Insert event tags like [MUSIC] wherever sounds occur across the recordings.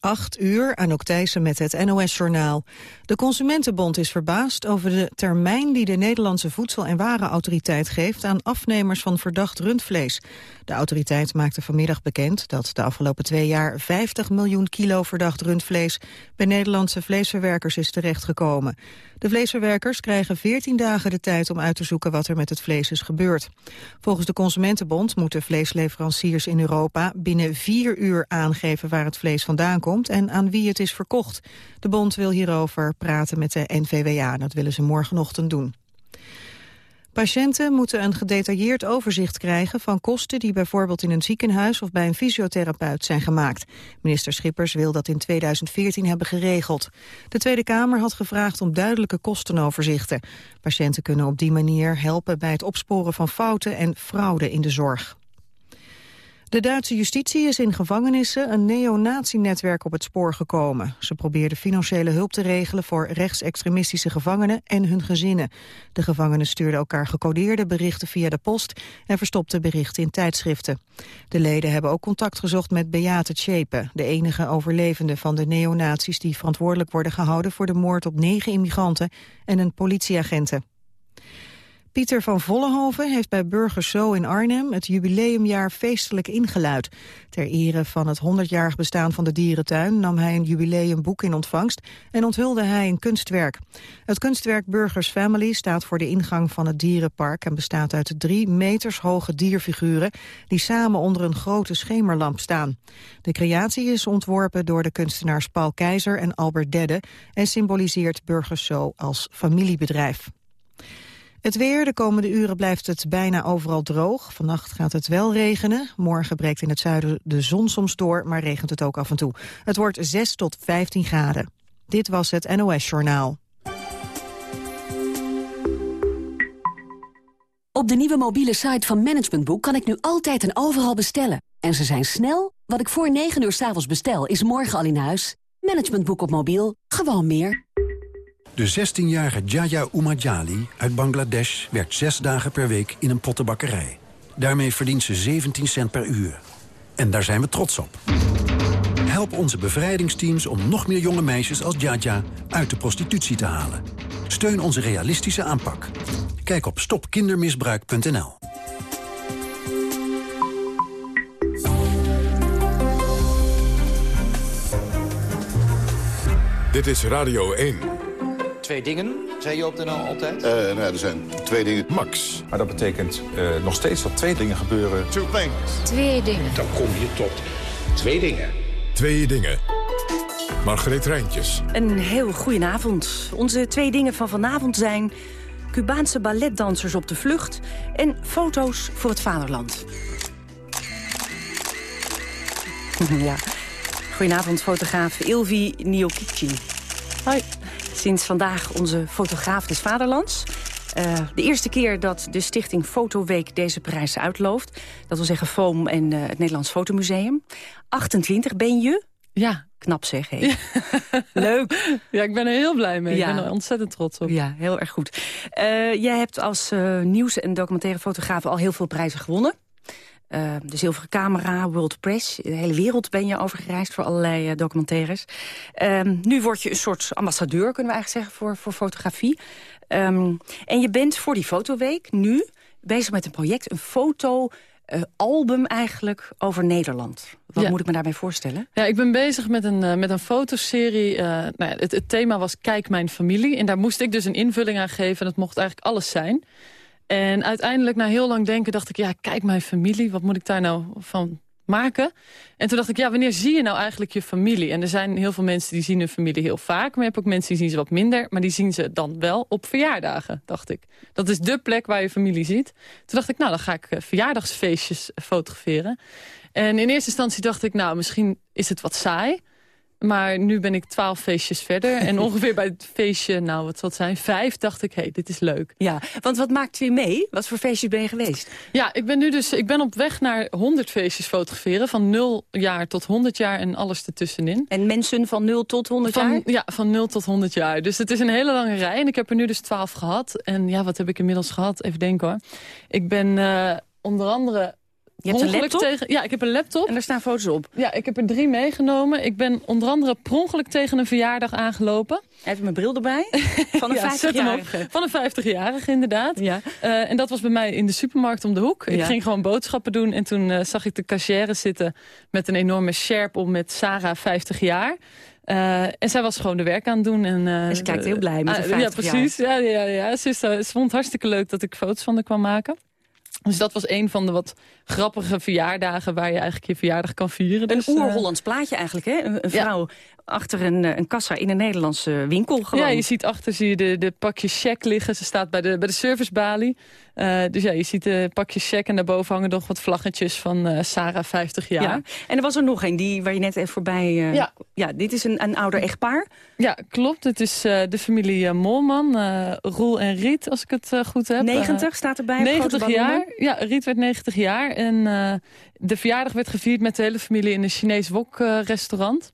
8 uur, Anouk Thijssen met het NOS-journaal. De Consumentenbond is verbaasd over de termijn die de Nederlandse Voedsel- en Warenautoriteit geeft aan afnemers van verdacht rundvlees. De autoriteit maakte vanmiddag bekend dat de afgelopen twee jaar 50 miljoen kilo verdacht rundvlees bij Nederlandse vleesverwerkers is terechtgekomen. De vleesverwerkers krijgen 14 dagen de tijd om uit te zoeken wat er met het vlees is gebeurd. Volgens de Consumentenbond moeten vleesleveranciers in Europa binnen vier uur aangeven waar het vlees vandaan komt en aan wie het is verkocht. De bond wil hierover praten met de NVWA. Dat willen ze morgenochtend doen. Patiënten moeten een gedetailleerd overzicht krijgen van kosten die bijvoorbeeld in een ziekenhuis of bij een fysiotherapeut zijn gemaakt. Minister Schippers wil dat in 2014 hebben geregeld. De Tweede Kamer had gevraagd om duidelijke kostenoverzichten. Patiënten kunnen op die manier helpen bij het opsporen van fouten en fraude in de zorg. De Duitse justitie is in gevangenissen een neonazi-netwerk op het spoor gekomen. Ze probeerden financiële hulp te regelen voor rechtsextremistische gevangenen en hun gezinnen. De gevangenen stuurden elkaar gecodeerde berichten via de post en verstopten berichten in tijdschriften. De leden hebben ook contact gezocht met Beate Tjepe, de enige overlevende van de neonazies die verantwoordelijk worden gehouden voor de moord op negen immigranten en een politieagenten. Pieter van Vollenhoven heeft bij Burgers Zo in Arnhem het jubileumjaar feestelijk ingeluid. Ter ere van het 100-jarig bestaan van de dierentuin nam hij een jubileumboek in ontvangst en onthulde hij een kunstwerk. Het kunstwerk Burgers Family staat voor de ingang van het dierenpark en bestaat uit drie meters hoge dierfiguren die samen onder een grote schemerlamp staan. De creatie is ontworpen door de kunstenaars Paul Keizer en Albert Dedde en symboliseert Burgers Zo als familiebedrijf. Het weer, de komende uren blijft het bijna overal droog. Vannacht gaat het wel regenen. Morgen breekt in het zuiden de zon soms door, maar regent het ook af en toe. Het wordt 6 tot 15 graden. Dit was het NOS Journaal. Op de nieuwe mobiele site van Management Boek kan ik nu altijd en overal bestellen. En ze zijn snel. Wat ik voor 9 uur s avonds bestel, is morgen al in huis. Management Boek op mobiel. Gewoon meer. De 16-jarige Jaya Umajali uit Bangladesh werkt zes dagen per week in een pottenbakkerij. Daarmee verdient ze 17 cent per uur. En daar zijn we trots op. Help onze bevrijdingsteams om nog meer jonge meisjes als Jaja uit de prostitutie te halen. Steun onze realistische aanpak. Kijk op stopkindermisbruik.nl. Dit is Radio 1 twee dingen, zei je op de NL altijd? Uh, nou, er zijn twee dingen. Max. Maar dat betekent uh, nog steeds dat twee dingen gebeuren. Two things. Twee dingen. Dan kom je tot twee dingen. Twee dingen. Margreet Rijntjes. Een heel goedenavond. Onze twee dingen van vanavond zijn... Cubaanse balletdansers op de vlucht... en foto's voor het vaderland. [LAUGHS] ja. Goedenavond, fotograaf Ilvi Niokici. Hoi. Sinds vandaag onze fotograaf des vaderlands. Uh, de eerste keer dat de stichting Fotoweek deze prijs uitlooft. Dat wil zeggen FOAM en uh, het Nederlands Fotomuseum. 28 ben je? Ja. Knap zeg, hé. [LAUGHS] Leuk. Ja, ik ben er heel blij mee. Ja. Ik ben er ontzettend trots op. Ja, heel erg goed. Uh, jij hebt als nieuws- en documentaire fotograaf al heel veel prijzen gewonnen. Uh, de Zilveren Camera, World Press. De hele wereld ben je overgereisd voor allerlei uh, documentaires. Uh, nu word je een soort ambassadeur, kunnen we eigenlijk zeggen, voor, voor fotografie. Um, en je bent voor die fotoweek nu bezig met een project, een fotoalbum eigenlijk over Nederland. Wat ja. moet ik me daarbij voorstellen? Ja, ik ben bezig met een, met een fotoserie. nou ja, het, het thema was Kijk mijn familie. En daar moest ik dus een invulling aan geven. En het mocht eigenlijk alles zijn. En uiteindelijk, na heel lang denken, dacht ik... ja, kijk mijn familie, wat moet ik daar nou van maken? En toen dacht ik, ja, wanneer zie je nou eigenlijk je familie? En er zijn heel veel mensen die zien hun familie heel vaak... maar je hebt ook mensen die zien ze wat minder... maar die zien ze dan wel op verjaardagen, dacht ik. Dat is dé plek waar je familie ziet. Toen dacht ik, nou, dan ga ik verjaardagsfeestjes fotograferen. En in eerste instantie dacht ik, nou, misschien is het wat saai... Maar nu ben ik twaalf feestjes verder. En [LAUGHS] ongeveer bij het feestje, nou wat zal het zijn, vijf, dacht ik, hé, hey, dit is leuk. Ja, want wat maakt je mee? Wat voor feestjes ben je geweest? Ja, ik ben nu dus, ik ben op weg naar 100 feestjes fotograferen. Van 0 jaar tot 100 jaar en alles ertussenin. En mensen van 0 tot 100 van, jaar? Ja, van 0 tot 100 jaar. Dus het is een hele lange rij. En ik heb er nu dus 12 gehad. En ja, wat heb ik inmiddels gehad? Even denken hoor. Ik ben uh, onder andere Je hebt een ongeluk laptop? tegen... Ja, ik heb een laptop. En daar staan foto's op. Ja, ik heb er drie meegenomen. Ik ben onder andere per ongeluk tegen een verjaardag aangelopen. Even mijn bril erbij. [LAUGHS] Van een Ja, zet hem op. 50-jarige. Van een 50-jarige, inderdaad. Ja. Eh, en dat was bij mij in de supermarkt om de hoek. Ik ging gewoon boodschappen doen en toen eh, zag ik de cashier zitten... met een enorme sjerp om met Sarah 50 jaar. Eh, en zij was gewoon de werk aan het doen. En, En ze kijkt heel blij met ah, de 50 Ja, precies. Ja, ja, ja. Ze, is, ze vond het hartstikke leuk dat ik foto's van haar kwam maken. Dus dat was een van de wat grappige verjaardagen... waar je eigenlijk je verjaardag kan vieren. Een Dus, eh, oer-Hollands plaatje eigenlijk, hè? Een, vrouw achter een, eh, een kassa in een Nederlandse winkel gewoon. Ja, je ziet achter zie je de, de pakjes check liggen. Ze staat bij de, bij de servicebalie. Eh, dus ja, je ziet de pakjes check en daarboven hangen nog wat vlaggetjes van eh, Sarah 50 jaar. Ja. En er was er nog een die, waar je net even voorbij... Ja. ja, dit is een, een ouder echtpaar. Ja, klopt. Het is de familie Molman, Roel en Riet, als ik het goed heb. 90 staat erbij. Eh, op grote 90 ballonnen. jaar. Ja, Riet werd 90 jaar. En de verjaardag werd gevierd met de hele familie in een Chinees wok-restaurant.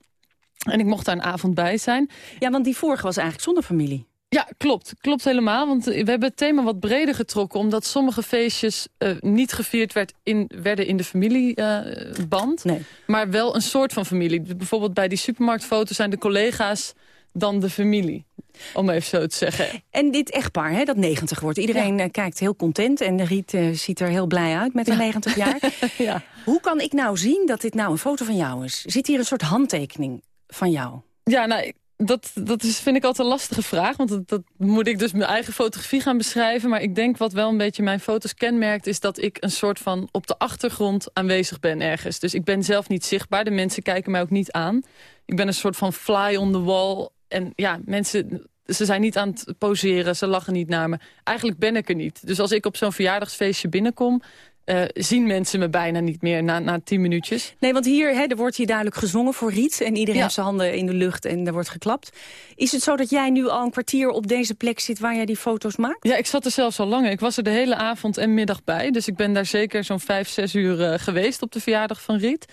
En ik mocht daar een avond bij zijn. Ja, want die vorige was eigenlijk zonder familie. Ja, klopt. Klopt helemaal. Want we hebben het thema wat breder getrokken... omdat sommige feestjes eh, niet gevierd werd in, werden in de familieband. Nee. maar wel een soort van familie. Bijvoorbeeld bij die supermarktfoto's zijn de collega's dan de familie. Om even zo te zeggen. En dit echtpaar, hè, dat 90 wordt. Iedereen eh, kijkt heel content en Riet eh, ziet er heel blij uit met haar 90 jaar. [LAUGHS] Ja. Hoe kan ik nou zien dat dit nou een foto van jou is? Zit hier een soort handtekening van jou? Ja, nou, dat, dat is, vind ik altijd een lastige vraag. Want dat, dat moet ik dus mijn eigen fotografie gaan beschrijven. Maar ik denk wat wel een beetje mijn foto's kenmerkt... is dat ik een soort van op de achtergrond aanwezig ben ergens. Dus ik ben zelf niet zichtbaar. De mensen kijken mij ook niet aan. Ik ben een soort van fly on the wall. En ja, mensen... Ze zijn niet aan het poseren, ze lachen niet naar me. Eigenlijk ben ik er niet. Dus als ik op zo'n verjaardagsfeestje binnenkom... eh, zien mensen me bijna niet meer na, na tien minuutjes. Nee, want hier, hè, er wordt hier duidelijk gezongen voor Riet... en iedereen Ja. heeft zijn handen in de lucht en er wordt geklapt. Is het zo dat jij nu al een kwartier op deze plek zit... waar jij die foto's maakt? Ja, ik zat er zelfs al langer. Ik was er de hele avond en middag bij. Dus ik ben daar zeker zo'n vijf, zes uur eh, geweest op de verjaardag van Riet.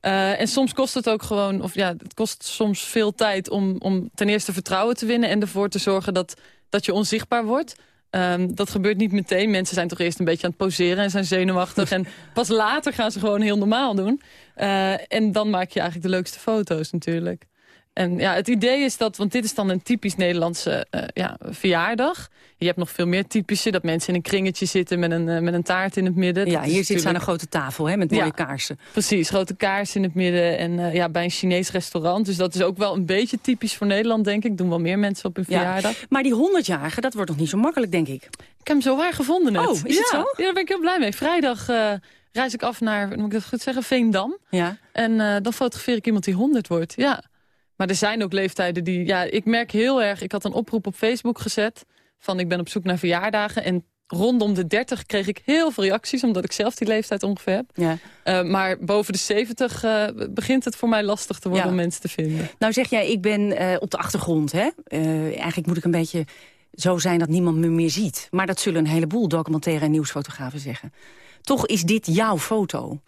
Eh, en soms kost het ook gewoon, of ja, het kost soms veel tijd om, om ten eerste vertrouwen te winnen... en ervoor te zorgen dat, dat je onzichtbaar wordt. Ehm, dat gebeurt niet meteen. Mensen zijn toch eerst een beetje aan het poseren en zijn zenuwachtig. en [LAUGHS] pas later gaan ze gewoon heel normaal doen. Eh, en dan maak je eigenlijk de leukste foto's natuurlijk. En ja, het idee is dat, want dit is dan een typisch Nederlandse eh, ja, verjaardag. Je hebt nog veel meer typische, dat mensen in een kringetje zitten met een, eh, met een taart in het midden. Ja, Dat hier zit ze aan een grote tafel hè, met mooie Ja. kaarsen. Precies, grote kaars in het midden en eh, ja, bij een Chinees restaurant. Dus dat is ook wel een beetje typisch voor Nederland, denk ik. Doen wel meer mensen op hun Ja. verjaardag. Maar die 100-jarige, dat wordt nog niet zo makkelijk, denk ik. Ik heb hem zo waar gevonden net. Oh, is het zo? Ja, daar ben ik heel blij mee. Vrijdag reis ik af naar, moet ik dat goed zeggen, Veendam. Ja. En dan fotografeer ik iemand die 100 wordt, ja. Maar er zijn ook leeftijden die... Ja, ik merk heel erg... Ik had een oproep op Facebook gezet... van ik ben op zoek naar verjaardagen. En rondom de 30 kreeg ik heel veel reacties... omdat ik zelf die leeftijd ongeveer heb. Ja. Eh, maar boven de 70 eh, begint het voor mij lastig te worden Ja. om mensen te vinden. Nou zeg jij, ik ben eh, op de achtergrond. Hè? Eigenlijk moet ik een beetje zo zijn dat niemand me meer ziet. Maar dat zullen een heleboel documentaire en nieuwsfotografen zeggen. Toch is dit jouw foto.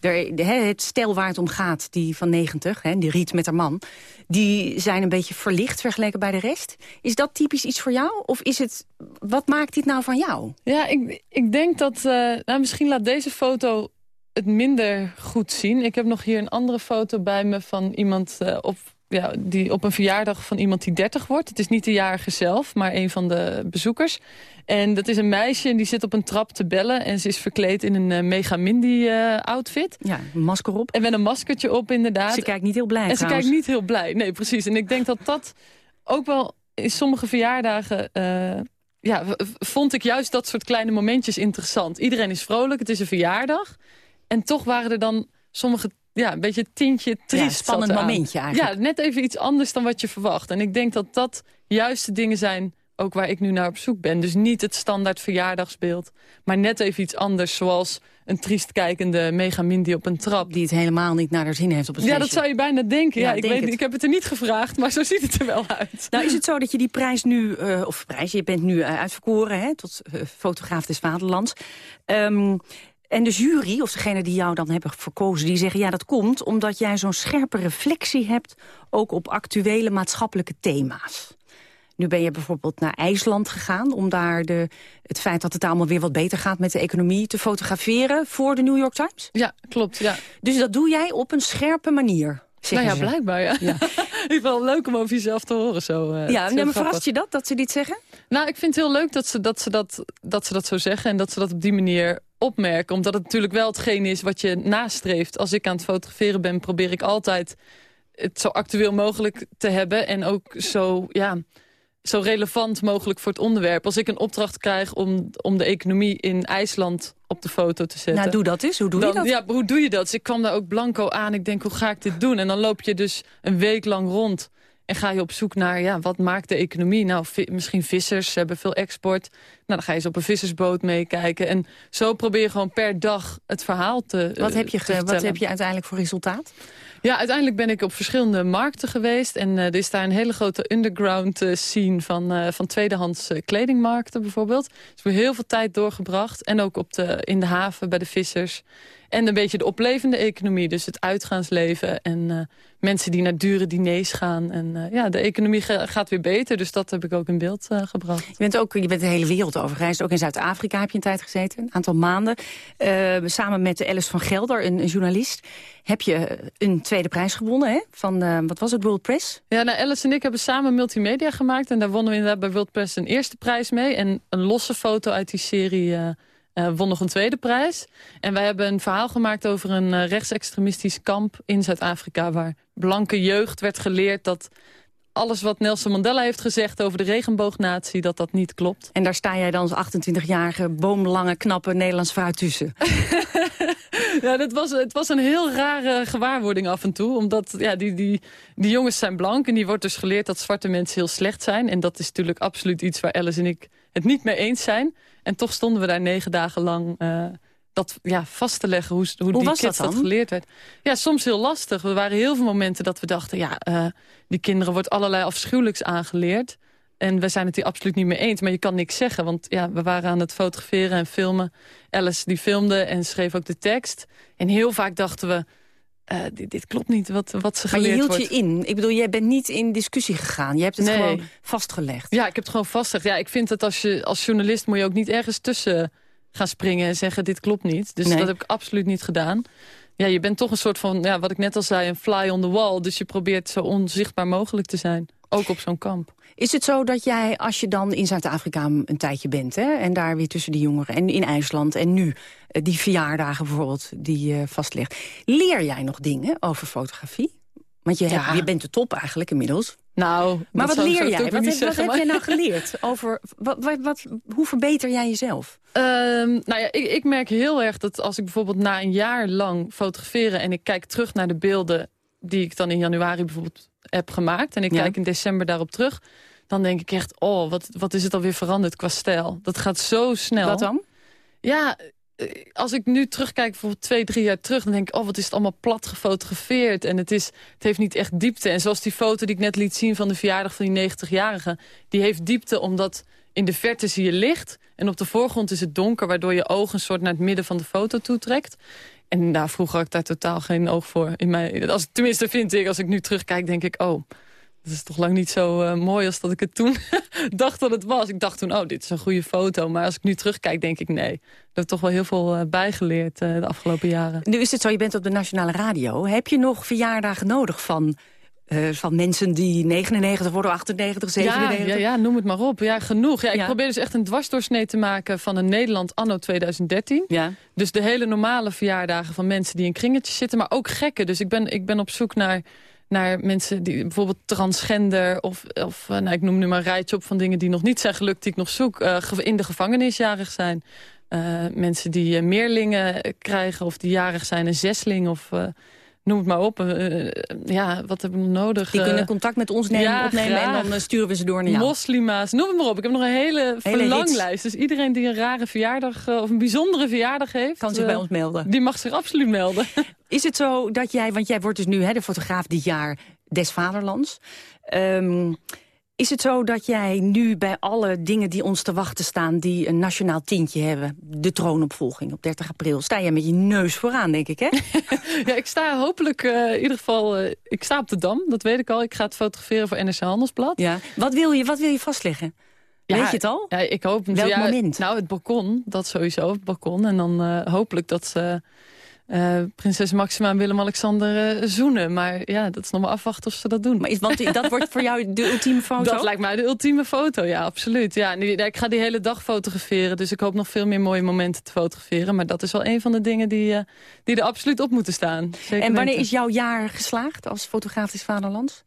Er, het stel waar het om gaat, die van 90, hè, die Riet met haar man... die zijn een beetje verlicht vergeleken bij de rest. Is dat typisch iets voor jou? Of is het, wat maakt dit nou van jou? Ja, ik, ik denk dat... eh, nou, misschien laat deze foto het minder goed zien. Ik heb nog hier een andere foto bij me van iemand eh, op, ja, die, op een verjaardag van iemand die 30 wordt. Het is niet de jarige zelf, maar een van de bezoekers. En dat is een meisje en die zit op een trap te bellen. En ze is verkleed in een eh, Mega Mindy eh, outfit. Ja, een masker op. En met een maskertje op inderdaad. Ze kijkt niet heel blij En ze kijkt niet heel blij. Nee, precies. En ik denk dat dat ook wel in sommige verjaardagen... eh, ja, vond ik juist dat soort kleine momentjes interessant. Iedereen is vrolijk, het is een verjaardag. En toch waren er dan sommige... Ja, een beetje tintje triest. Ja, spannend momentje eigenlijk. Ja, net even iets anders dan wat je verwacht. En ik denk dat dat juist de dingen zijn... ook waar ik nu naar op zoek ben. Dus niet het standaard verjaardagsbeeld. Maar net even iets anders, zoals een triest kijkende Mega Mindy op een trap. Die het helemaal niet naar haar zin heeft op het Ja, feestje. dat zou je bijna denken. Ja, Ja, ik, denk weet, het. ik heb het er niet gevraagd, maar zo ziet het er wel uit. Nou is het zo dat je die prijs nu, eh, of prijs, je bent nu eh, uitverkoren hè, tot eh, fotograaf des vaderlands. Ehm, en de jury, of degene die jou dan hebben verkozen, die zeggen... ja, dat komt omdat jij zo'n scherpe reflectie hebt... ook op actuele maatschappelijke thema's. Nu ben je bijvoorbeeld naar IJsland gegaan... om daar de, het feit dat het allemaal weer wat beter gaat met de economie... te fotograferen voor de New York Times? Ja, klopt. Ja. Dus dat doe jij op een scherpe manier? Nou ja, ze. blijkbaar, ja. ja. [LAUGHS] ik wel leuk om over jezelf te horen zo. Uh, ja, maar verrast je dat, dat ze dit zeggen? Nou, ik vind het heel leuk dat ze dat, ze dat, dat ze dat zo zeggen... en dat ze dat op die manier opmerken. Omdat het natuurlijk wel hetgeen is wat je nastreeft. Als ik aan het fotograferen ben, probeer ik altijd het zo actueel mogelijk te hebben. En ook zo, ja, zo relevant mogelijk voor het onderwerp. Als ik een opdracht krijg om, om de economie in IJsland op de foto te zetten. Nou, doe dat eens. Hoe doe dan, je dat? Ja, hoe doe je dat? Dus ik kwam daar ook blanco aan. Ik denk, hoe ga ik dit doen? En dan loop je dus een week lang rond. En ga je op zoek naar, ja, wat maakt de economie? Nou, vi misschien vissers, ze hebben veel export. Nou, dan ga je eens op een vissersboot meekijken. En zo probeer je gewoon per dag het verhaal te Wat heb je, te wat heb je uiteindelijk voor resultaat? Ja, uiteindelijk ben ik op verschillende markten geweest. En uh, er is daar een hele grote underground uh, scene van, uh, van tweedehands kledingmarkten bijvoorbeeld. Dus we hebben heel veel tijd doorgebracht. En ook op de, in de haven bij de vissers. En een beetje de oplevende economie, dus het uitgaansleven... en uh, mensen die naar dure diners gaan. En uh, ja, de economie ga, gaat weer beter, dus dat heb ik ook in beeld uh, gebracht. Je bent, ook, je bent de hele wereld over gereisd. Ook in Zuid-Afrika heb je een tijd gezeten, een aantal maanden. samen met Alice van Gelder, een, een, journalist... heb je een tweede prijs gewonnen, hè? Van, wat was het, World Press? Ja, nou, Alice en ik hebben samen multimedia gemaakt... en daar wonnen we inderdaad bij World Press een eerste prijs mee... en een losse foto uit die serie... Uh, won nog een tweede prijs. En wij hebben een verhaal gemaakt over een uh, rechtsextremistisch kamp in Zuid-Afrika... waar blanke jeugd werd geleerd dat alles wat Nelson Mandela heeft gezegd over de regenboognatie... dat dat niet klopt. En daar sta jij dan als 28-jarige boomlange, knappe Nederlands vrouw tussen. [LAUGHS] ja, dat was, het was een heel rare gewaarwording af en toe. Omdat ja, die, die, die jongens zijn blank en die wordt dus geleerd dat zwarte mensen heel slecht zijn. En dat is natuurlijk absoluut iets waar Alice en ik het niet mee eens zijn. En toch stonden we daar negen dagen lang uh, dat ja, vast te leggen hoe, hoe, hoe die kids dat, dat, geleerd werd. Ja, soms heel lastig. Er waren heel veel momenten dat we dachten... ja, uh, die kinderen wordt allerlei afschuwelijks aangeleerd. En we zijn het hier absoluut niet mee eens. Maar je kan niks zeggen, want ja, we waren aan het fotograferen en filmen. Alice die filmde en schreef ook de tekst. En heel vaak dachten we... Uh, dit, dit, klopt niet, wat, wat ze Maar je hield wordt. je in. Ik bedoel, jij bent niet in discussie gegaan. Je hebt het nee. gewoon vastgelegd. Ja, ik heb het gewoon vastgelegd. Ja, ik vind dat als, je, als journalist moet je ook niet ergens tussen gaan springen... en zeggen, dit klopt niet. Dus nee. dat heb ik absoluut niet gedaan. Ja, je bent toch een soort van, ja, wat ik net al zei, een fly on the wall. Dus je probeert zo onzichtbaar mogelijk te zijn. Ook op zo'n kamp. Is het zo dat jij, als je dan in Zuid-Afrika een tijdje bent... Hè, en daar weer tussen de jongeren en in IJsland en nu... die verjaardagen bijvoorbeeld, die uh, vastlegt... leer jij nog dingen over fotografie? Want je, Ja. hebt, je bent de top eigenlijk inmiddels. Nou, Maar wat leer jij? Wat, heb, wat jij nou [LAUGHS] geleerd? Over, wat, wat, wat- hoe verbeter jij jezelf? Ehm, nou ja, ik, ik merk heel erg dat als ik bijvoorbeeld na een jaar lang fotograferen... en ik kijk terug naar de beelden die ik dan in januari bijvoorbeeld heb gemaakt... en ik Ja. kijk in december daarop terug... dan denk ik echt, oh, wat, wat is het alweer veranderd qua stijl. Dat gaat zo snel. Wat dan? Ja, eh, als ik nu terugkijk, bijvoorbeeld twee, drie jaar terug... dan denk ik, oh, wat is het allemaal plat gefotografeerd. En het, is, het heeft niet echt diepte. En zoals die foto die ik net liet zien van de verjaardag van die 90-jarige... die heeft diepte omdat in de verte zie je licht... en op de voorgrond is het donker... waardoor je oog een soort naar het midden van de foto toetrekt. En nou, vroeger had ik daar totaal geen oog voor. In mijn, als, tenminste vind ik, als ik nu terugkijk, denk ik... oh, dat is toch lang niet zo eh, mooi als dat ik het toen [LAUGHS] dacht dat het was. Ik dacht toen, oh, dit is een goede foto. Maar als ik nu terugkijk, denk ik, nee. Ik heb toch wel heel veel eh, bijgeleerd eh, de afgelopen jaren. Nu is het zo, je bent op de Nationale Radio. Heb je nog verjaardagen nodig van, eh, van mensen die 99 worden, 98, 97? Ja, ja, ja, noem het maar op. Ja, genoeg. Ja, ik Ja. probeer dus echt een dwarsdoorsnee te maken van een Nederland anno 2013. Ja. Dus de hele normale verjaardagen van mensen die in kringetjes zitten, maar ook gekken. Dus ik ben, ik ben op zoek naar, naar mensen die bijvoorbeeld transgender... of, of eh, nou, ik noem nu maar een rijtje op van dingen die nog niet zijn gelukt... die ik nog zoek, eh, in de gevangenis jarig zijn. Mensen die meerlingen krijgen of die jarig zijn, een zesling of... eh, Noem het maar op. Eh, eh, ja, wat hebben we nodig? Die Eh, kunnen contact met ons nemen, ja, opnemen en dan eh, sturen we ze door naar jou. Moslima's, noem het maar op. Ik heb nog een hele, Hele verlanglijst. Dus iedereen die een rare verjaardag eh, of een bijzondere verjaardag heeft... Kan zich eh, bij ons melden. Die mag zich absoluut melden. [LAUGHS] Is het zo dat jij, want jij wordt dus nu hè, de fotograaf dit jaar des vaderlands. Ehm, Is het zo dat jij nu bij alle dingen die ons te wachten staan... die een nationaal tintje hebben, de troonopvolging op 30 april... sta je met je neus vooraan, denk ik, hè? [LAUGHS] ja, ik sta hopelijk uh, in ieder geval... Uh, ik sta op de Dam, dat weet ik al. Ik ga het fotograferen voor NRC Handelsblad. Ja. Wat, wil je, wat wil je vastleggen? Ja, weet je het al? Ja, ik hoop... Welk ja, moment? Nou, het balkon, dat sowieso, het balkon. En dan uh, hopelijk dat ze uh, prinses Maxima en Willem-Alexander uh, zoenen. Maar ja, dat is nog maar afwachten of ze dat doen. Maar is, want dat wordt voor jou de ultieme foto? Dat lijkt mij de ultieme foto, ja, absoluut. Ja, nu, ik ga die hele dag fotograferen, dus ik hoop nog veel meer mooie momenten te fotograferen. Maar dat is wel een van de dingen die, uh, die er absoluut op moeten staan. Zeker en wanneer weten. is jouw jaar geslaagd als fotograaf des Vaderlands?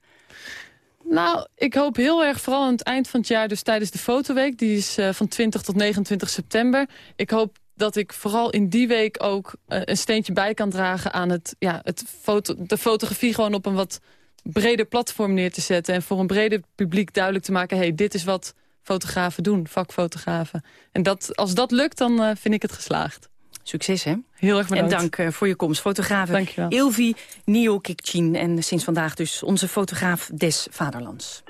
Nou, ik hoop heel erg vooral aan het eind van het jaar, dus tijdens de fotoweek. Die is uh, van 20 tot 29 september. Ik hoop dat ik vooral in die week ook uh, een steentje bij kan dragen... aan het, ja, het foto, de fotografie gewoon op een wat breder platform neer te zetten... en voor een breder publiek duidelijk te maken... hey, dit is wat fotografen doen, vakfotografen. En dat, als dat lukt, dan uh, vind ik het geslaagd. Succes, hè? Heel erg bedankt. En dank uh, voor je komst. Fotografe Dankjewel. Ilvi Nio-Kikchin. En sinds vandaag dus onze fotograaf des Vaderlands.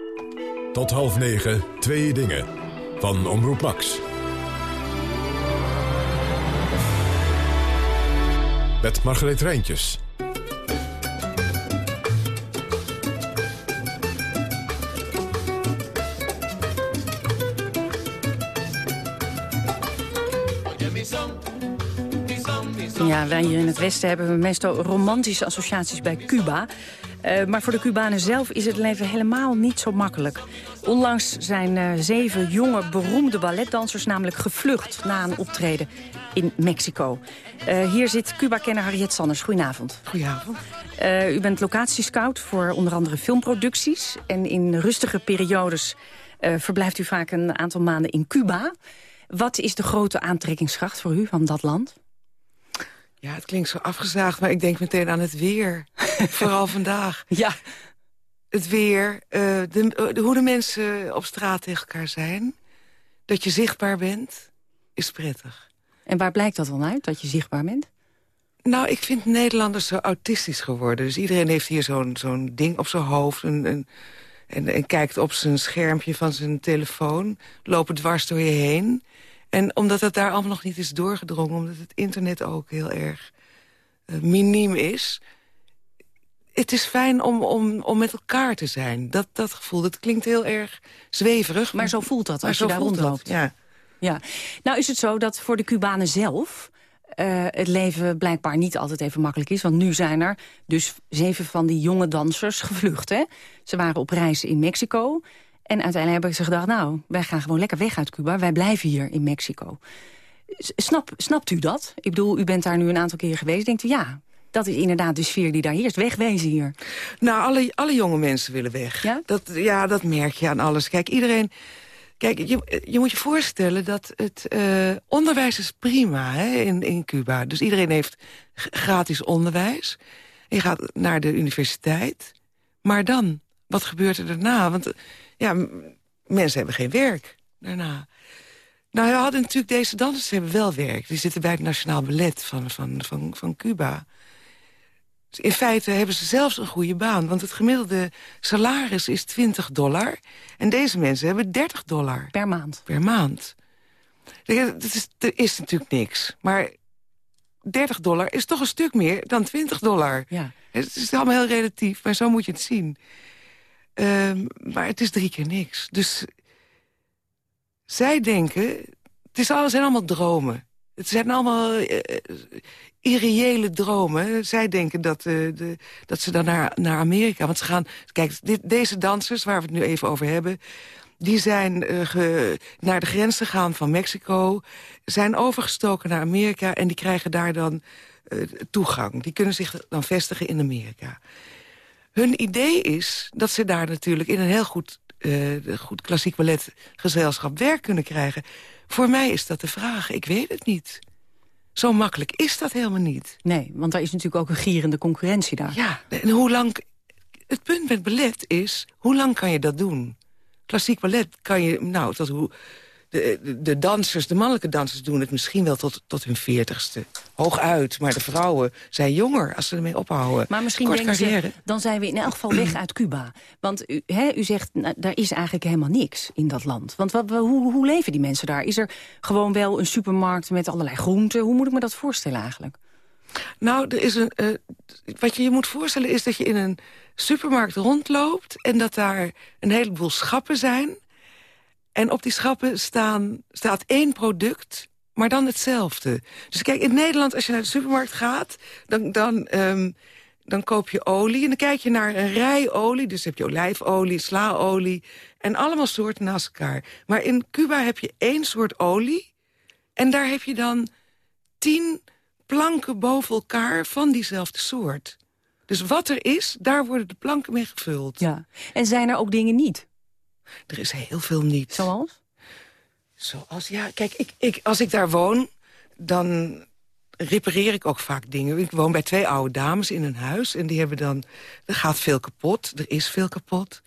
Tot half negen, twee dingen. Van Omroep Max. Met Margreet Rijntjes. Ja, wij hier in het Westen hebben meestal romantische associaties bij Cuba. Uh, maar voor de Cubanen zelf is het leven helemaal niet zo makkelijk. Onlangs zijn uh, zeven jonge beroemde balletdansers namelijk gevlucht na een optreden in Mexico. Uh, hier zit Cuba-kenner Harriet Sanders. Goedenavond. Goedenavond. u bent locatiescout voor onder andere filmproducties. En in rustige periodes verblijft u vaak een aantal maanden in Cuba. Wat is de grote aantrekkingskracht voor u van dat land? Ja, het klinkt zo afgezaagd, maar ik denk meteen aan het weer. [LAUGHS] Vooral vandaag. Ja. Het weer, uh, de, de, hoe de mensen op straat tegen elkaar zijn. Dat je zichtbaar bent, is prettig. En waar blijkt dat dan uit, dat je zichtbaar bent? Nou, ik vind Nederlanders zo autistisch geworden. Dus iedereen heeft hier zo'n zo'n ding op zijn hoofd... Een, een, en, en kijkt op zijn schermpje van zijn telefoon. Lopen dwars door je heen. En omdat het daar allemaal nog niet is doorgedrongen... omdat het internet ook heel erg uh, miniem is... het is fijn om, om, om met elkaar te zijn. Dat, dat gevoel, dat klinkt heel erg zweverig. Maar zo voelt dat als je daar rondloopt. ja. Ja. Nou is het zo dat voor de Cubanen zelf... Uh, het leven blijkbaar niet altijd even makkelijk is. Want nu zijn er dus zeven van die jonge dansers gevlucht. Hè? Ze waren op reis in Mexico... En uiteindelijk hebben ze gedacht, nou, wij gaan gewoon lekker weg uit Cuba. Wij blijven hier in Mexico. Snap, snapt u dat? Ik bedoel, u bent daar nu een aantal keer geweest. Denkt u, ja, dat is inderdaad de sfeer die daar heerst. Wegwezen hier. Nou, alle, alle jonge mensen willen weg. Ja? Dat, ja, dat merk je aan alles. Kijk, iedereen... Kijk, je, je moet je voorstellen dat het uh, onderwijs is prima hè, in, in Cuba. Dus iedereen heeft gratis onderwijs. Je gaat naar de universiteit. Maar dan, wat gebeurt er daarna? Want ja, mensen hebben geen werk daarna. Nou, we hadden natuurlijk deze dansers hebben wel werk. Die zitten bij het Nationaal Ballet van, van, van, van Cuba. In feite hebben ze zelfs een goede baan. Want het gemiddelde salaris is 20 dollar. En deze mensen hebben 30 dollar. Per maand? Per maand. Dat is, er is natuurlijk niks. Maar 30 dollar is toch een stuk meer dan 20 dollar. Ja. Het is allemaal heel relatief, maar zo moet je het zien. Um, maar het is drie keer niks. Dus zij denken... Het is alles, zijn allemaal dromen. Het zijn allemaal uh, irreële dromen. Zij denken dat, uh, de, dat ze dan naar, naar Amerika... Want ze gaan... Kijk, dit, deze dansers, waar we het nu even over hebben... die zijn ge, naar de grens gegaan van Mexico... zijn overgestoken naar Amerika... en die krijgen daar dan toegang. Die kunnen zich dan vestigen in Amerika. Hun idee is dat ze daar natuurlijk in een heel goed, goed klassiek balletgezelschap werk kunnen krijgen. Voor mij is dat de vraag. Ik weet het niet. Zo makkelijk is dat helemaal niet. Nee, want daar is natuurlijk ook een gierende concurrentie daar. Ja, en hoe lang... Het punt met ballet is, hoe lang kan je dat doen? Klassiek ballet kan je, nou, tot hoe... de, de, de, dansers, de mannelijke dansers doen het misschien wel tot, tot hun veertigste. Hooguit, maar de vrouwen zijn jonger als ze ermee ophouden. Maar misschien Kort denken carrière. ze, dan zijn we in elk geval weg uit Cuba. Want u, hè, u zegt, nou, daar is eigenlijk helemaal niks in dat land. Want wat, hoe, hoe leven die mensen daar? Is er gewoon wel een supermarkt met allerlei groenten? Hoe moet ik me dat voorstellen eigenlijk? Nou, er is een, uh, wat je je moet voorstellen is dat je in een supermarkt rondloopt... en dat daar een heleboel schappen zijn. En op die schappen staan, staat één product, maar dan hetzelfde. Dus kijk, in Nederland, als je naar de supermarkt gaat... dan, dan, um, dan koop je olie en dan kijk je naar een rij olie. Dus heb je olijfolie, slaolie en allemaal soorten naast elkaar. Maar in Cuba heb je één soort olie... en daar heb je dan tien planken boven elkaar van diezelfde soort. Dus wat er is, daar worden de planken mee gevuld. Ja. En zijn er ook dingen niet? Er is heel veel niet. Zoals? Zoals, ja, kijk, ik, ik, als ik daar woon, dan repareer ik ook vaak dingen. Ik woon bij twee oude dames in een huis en die hebben dan... Er gaat veel kapot, er is veel kapot.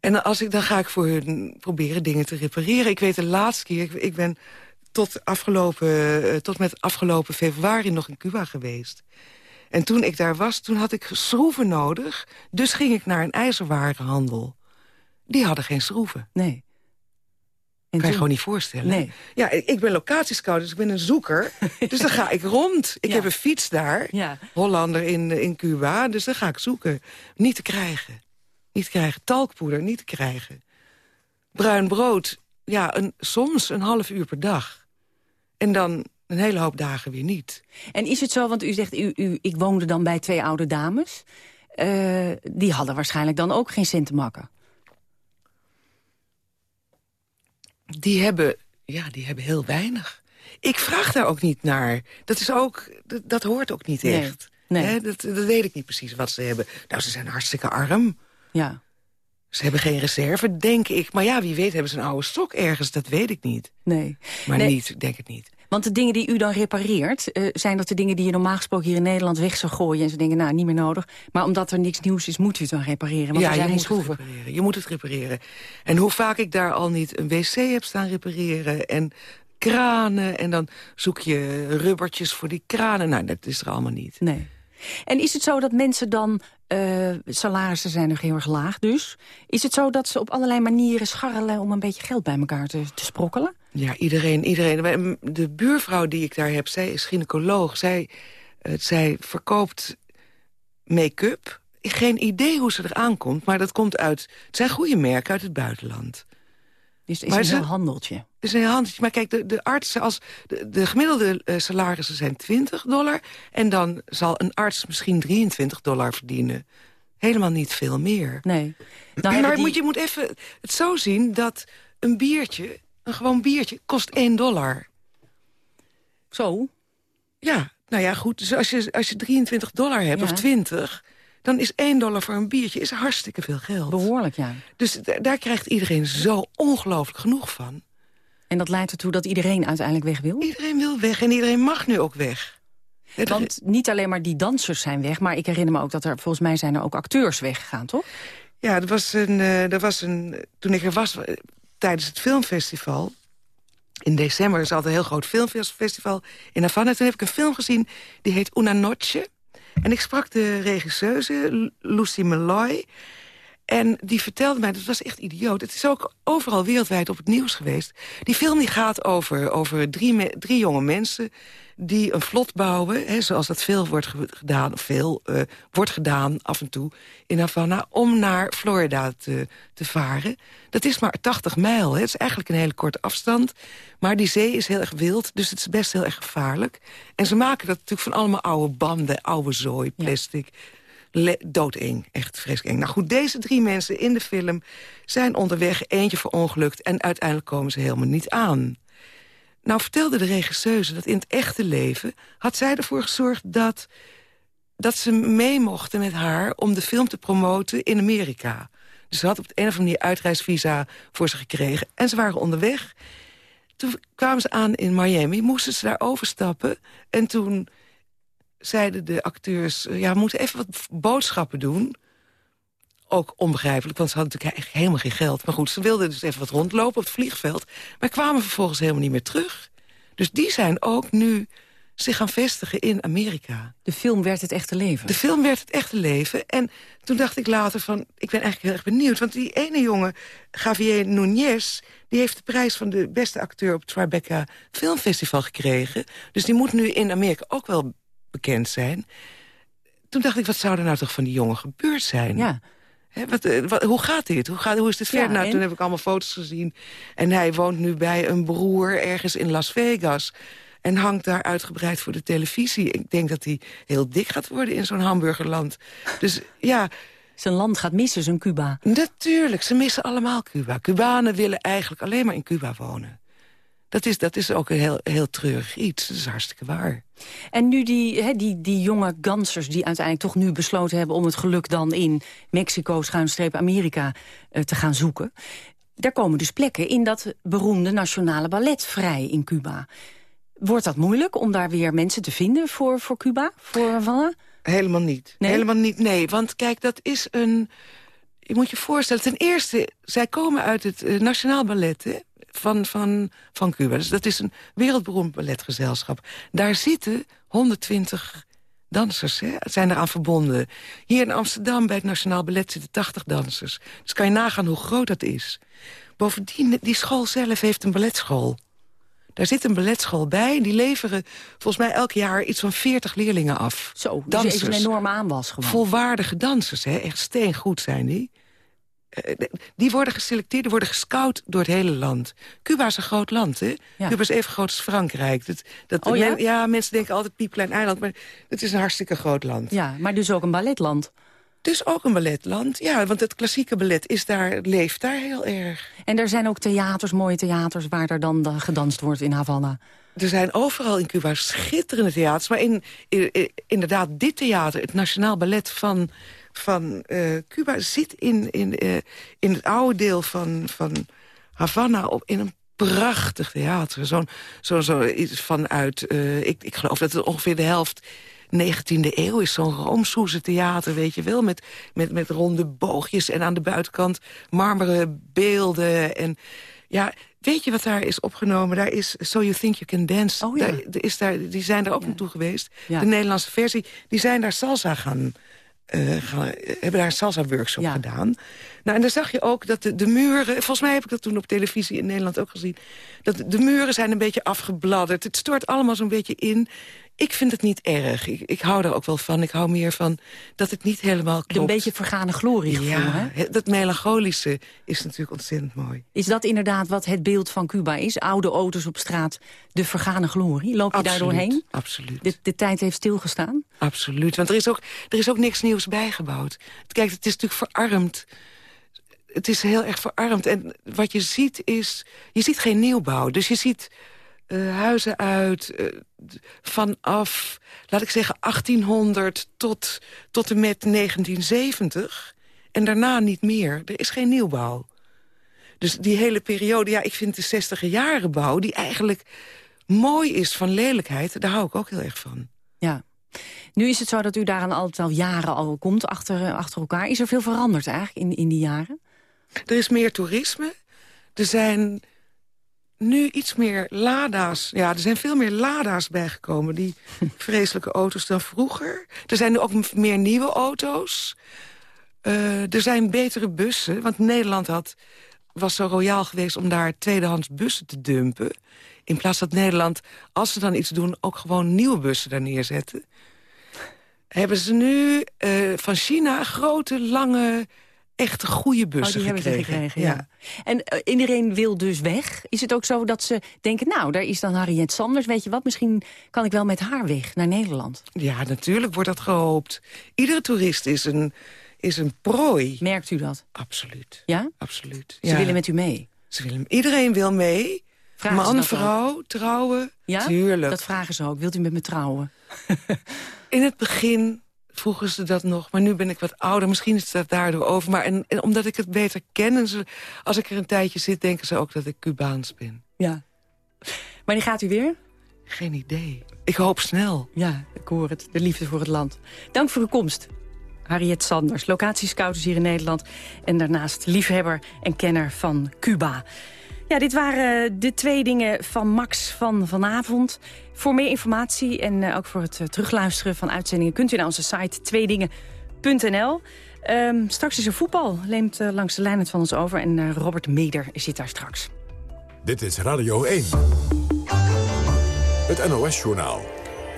En als ik, dan ga ik voor hun proberen dingen te repareren. Ik weet de laatste keer, ik, ik ben tot, afgelopen, tot met afgelopen februari nog in Cuba geweest. En toen ik daar was, toen had ik schroeven nodig. Dus ging ik naar een ijzerwarenhandel. Die hadden geen schroeven. Nee. En kan je gewoon niet voorstellen. Nee. Ja, ik ben locatiescout, dus ik ben een zoeker. [LAUGHS] dus dan ga ik rond. Ik Ja. heb een fiets daar, Ja. Hollander in, in Cuba. Dus dan ga ik zoeken. Niet te krijgen. Niet te krijgen. Talkpoeder, niet te krijgen. Bruin brood, ja, een, soms een half uur per dag. En dan een hele hoop dagen weer niet. En is het zo, want u zegt, u, u, ik woonde dan bij twee oude dames. Eh, die hadden waarschijnlijk dan ook geen cent te makken. Die hebben, ja, die hebben heel weinig. Ik vraag daar ook niet naar. Dat, is ook, dat, dat hoort ook niet Nee, echt. nee. Dat, dat weet ik niet precies wat ze hebben. Nou, ze zijn hartstikke arm. Ja. Ze hebben geen reserve, denk ik. Maar ja, wie weet hebben ze een oude stok ergens. Dat weet ik niet. Nee. Maar Nee. niet, ik denk het niet. Want de dingen die u dan repareert... eh, zijn dat de dingen die je normaal gesproken hier in Nederland weg zou gooien... en ze denken, nou, niet meer nodig. Maar omdat er niks nieuws is, moet u het dan repareren. Want er ja, zijn je moet, het schroeven. repareren. je moet het repareren. En hoe vaak ik daar al niet een wc heb staan repareren... en kranen, en dan zoek je rubbertjes voor die kranen. Nou, dat is er allemaal niet. Nee. En is het zo dat mensen dan... eh, salarissen zijn nog heel erg laag dus. Is het zo dat ze op allerlei manieren scharrelen... om een beetje geld bij elkaar te, te sprokkelen? Ja, iedereen, iedereen. De buurvrouw die ik daar heb, zij is gynaecoloog. Zij, eh, zij verkoopt make-up. Geen idee hoe ze eraan komt, maar dat komt uit... Het zijn goede merken uit het buitenland. Dus het is Maar een ze- heel handeltje. Het is een handeltje. Maar kijk, de, de artsen, als de, de gemiddelde eh, salarissen zijn 20 dollar... en dan zal een arts misschien 23 dollar verdienen. Helemaal niet veel meer. Nee. Nou, maar die- moet, je moet even het zo zien dat een biertje, een gewoon biertje, kost 1 dollar. Zo? Ja, nou ja, goed. Dus als je, als je 23 dollar hebt, Ja. of 20... dan is 1 dollar voor een biertje is hartstikke veel geld. Behoorlijk, ja. Dus da- daar krijgt iedereen zo ongelooflijk genoeg van. En dat leidt ertoe dat iedereen uiteindelijk weg wil? Iedereen wil weg en iedereen mag nu ook weg. Want niet alleen maar die dansers zijn weg... maar ik herinner me ook dat er, volgens mij zijn er ook acteurs weggegaan, toch? Ja, er was een, eh, er was een, toen ik er was tijdens het filmfestival... in december is altijd een heel groot filmfestival in Havana. Toen heb ik een film gezien, die heet Una Noche. En ik sprak de regisseuse, Lu- Lucy Malloy... En die vertelde mij, dat was echt idioot. Het is ook overal wereldwijd op het nieuws geweest. Die film die gaat over, over drie, me- drie jonge mensen die een vlot bouwen... Hè, zoals dat veel wordt ge- gedaan, of veel eh, wordt gedaan af en toe in Havana... om naar Florida te, te varen. Dat is maar 80 mijl, hè. het is eigenlijk een hele korte afstand. Maar die zee is heel erg wild, dus het is best heel erg gevaarlijk. En ze maken dat natuurlijk van allemaal oude banden, oude zooi, plastic... doodeng, echt vreselijk eng. Nou goed, deze drie mensen in de film zijn onderweg, eentje verongelukt... en uiteindelijk komen ze helemaal niet aan. Nou vertelde de regisseuse dat in het echte leven... had zij ervoor gezorgd dat, dat ze mee mochten met haar... om de film te promoten in Amerika. Dus ze had op de een of andere manier uitreisvisa voor ze gekregen. En ze waren onderweg. Toen kwamen ze aan in Miami, moesten ze daar overstappen. En toen zeiden de acteurs... eh, ja, we moeten even wat boodschappen doen ook onbegrijpelijk, want ze hadden natuurlijk eigenlijk helemaal geen geld. Maar goed, ze wilden dus even wat rondlopen op het vliegveld... maar kwamen vervolgens helemaal niet meer terug. Dus die zijn ook nu zich gaan vestigen in Amerika. De film werd het echte leven? De film werd het echte leven. En toen dacht ik later van, ik ben eigenlijk heel erg benieuwd... want die ene jongen, Javier Núñez... die heeft de prijs van de beste acteur op het Tribeca Filmfestival gekregen. Dus die moet nu in Amerika ook wel bekend zijn. Toen dacht ik, wat zou er nou toch van die jongen gebeurd zijn? Ja. wat, eh, wat, hoe gaat dit? Hoe, gaat, hoe is dit verder? nou, toen heb ik allemaal foto's gezien. En hij woont nu bij een broer ergens in Las Vegas. En hangt daar uitgebreid voor de televisie. Ik denk dat hij heel dik gaat worden in zo'n hamburgerland. Dus [LAUGHS] ja... Zijn land gaat missen, zijn Cuba. Natuurlijk, ze missen allemaal Cuba. Cubanen willen eigenlijk alleen maar in Cuba wonen. Dat is, dat is ook een heel, heel treurig iets. Dat is hartstikke waar. En nu die, die, die jonge gansers die uiteindelijk toch nu besloten hebben... om het geluk dan in Mexico, schuinstreep Amerika uh, te gaan zoeken... daar komen dus plekken in dat beroemde nationale ballet vrij in Cuba. Wordt dat moeilijk om daar weer mensen te vinden voor, voor Cuba? Voor Havana? Helemaal niet. Nee? Helemaal niet, nee. Want kijk, dat is een... Je moet je voorstellen, ten eerste, zij komen uit het uh, Nationaal Ballet... Hè? Van, van, van Cuba. Dus dat is een wereldberoemd balletgezelschap. Daar zitten 120 dansers, hè, zijn eraan verbonden. Hier in Amsterdam bij het Nationaal Ballet zitten 80 dansers. Dus kan je nagaan hoe groot dat is. Bovendien, die school zelf heeft een balletschool. Daar zit een balletschool bij. Die leveren volgens mij elk jaar iets van 40 leerlingen af. Zo, dansers. dus een enorme aanwas gewoon. Volwaardige dansers, hè. echt steengoed zijn die. Eh, die worden geselecteerd, die worden gescout door het hele land. Cuba is een groot land, hè? Cuba is even groot als Frankrijk. Dat, dat oh, ja? ja? mensen denken altijd piepklein eiland, maar het is een hartstikke groot land. Ja, maar dus ook een balletland. Dus ook een balletland, ja, want het klassieke ballet is daar, leeft daar heel erg. En er zijn ook theaters, mooie theaters, waar er dan gedanst wordt in Havana. Er zijn overal in Cuba schitterende theaters, maar in, inderdaad dit theater, het Nationaal Ballet van van uh, Cuba zit in, in, uh, in het oude deel van, van Havana op, in een prachtig theater. Zo'n zo, zo iets vanuit, uh, ik, ik geloof dat het ongeveer de helft 19e eeuw is. Zo'n Roomsoeze theater, weet je wel, met, met, met ronde boogjes... en aan de buitenkant marmeren beelden en... Ja, Weet je wat daar is opgenomen? Daar is So You Think You Can Dance. Oh, ja. daar, is daar, die zijn daar ook ja. naartoe geweest. Ja. De Nederlandse versie. Die zijn daar salsa gaan uh, gaan, hebben daar een salsa-workshop ja. gedaan. Nou, en dan zag je ook dat de, de, muren... Volgens mij heb ik dat toen op televisie in Nederland ook gezien. Dat de muren zijn een beetje afgebladderd. Het stort allemaal zo'n beetje in. Ik vind het niet erg. Ik, ik hou er ook wel van. Ik hou meer van dat het niet helemaal klopt. Een beetje vergane glorie ja, hè? dat melancholische is natuurlijk ontzettend mooi. Is dat inderdaad wat het beeld van Cuba is? Oude auto's op straat, de vergane glorie. Loop je absoluut, daar doorheen? Absoluut. De, de tijd heeft stilgestaan? Absoluut, want er is, ook, er is ook niks nieuws bijgebouwd. Kijk, het is natuurlijk verarmd het is heel erg verarmd. En wat je ziet is, je ziet geen nieuwbouw. Dus je ziet uh, huizen uit uh, vanaf, laat ik zeggen, 1800 tot, tot en met 1970. En daarna niet meer. Er is geen nieuwbouw. Dus die hele periode, ja, ik vind de 60 jaren bouw... die eigenlijk mooi is van lelijkheid, daar hou ik ook heel erg van. Ja. Nu is het zo dat u daar een aantal jaren al komt achter, achter elkaar. Is er veel veranderd eigenlijk in, in die jaren? Er is meer toerisme. Er zijn nu iets meer Lada's. Ja, er zijn veel meer Lada's bijgekomen. Die [LAUGHS] vreselijke auto's dan vroeger. Er zijn nu ook meer nieuwe auto's. Uh, er zijn betere bussen. Want Nederland had, was zo royaal geweest om daar tweedehands bussen te dumpen. In plaats dat Nederland, als ze dan iets doen... ook gewoon nieuwe bussen daar neerzetten. Hebben ze nu uh, van China grote, lange echt goede bussen oh, die gekregen. Hebben ze gekregen ja. En uh, iedereen wil dus weg. Is het ook zo dat ze denken, nou, daar is dan Harriet Sanders. Weet je wat, misschien kan ik wel met haar weg naar Nederland. Ja, natuurlijk wordt dat gehoopt. Iedere toerist is een, is een prooi. Merkt u dat? Absoluut. Ja? Absoluut. Ze willen met u mee? Ze willen, iedereen wil mee. Vragen Man, vrouw, ook? trouwen. Ja? Tuurlijk. Dat vragen ze ook. Wilt u met me trouwen? [LAUGHS] In het begin vroegen ze dat nog. Maar nu ben ik wat ouder. Misschien is dat daardoor over. Maar en, en omdat ik het beter ken... En ze, als ik er een tijdje zit, denken ze ook dat ik Cubaans ben. Ja. Wanneer gaat u weer? Geen idee. Ik hoop snel. Ja, ik hoor het. De liefde voor het land. Dank voor uw komst. Harriet Sanders, locatiescout hier in Nederland... en daarnaast liefhebber en kenner van Cuba. Ja, dit waren de twee dingen van Max van vanavond. Voor meer informatie en uh, ook voor het uh, terugluisteren van uitzendingen... kunt u naar onze site tweedingen.nl. Um, straks is er voetbal. Leemt uh, langs de lijn het van ons over. En Robert Meder zit daar straks. Dit is Radio 1. Het NOS-journaal.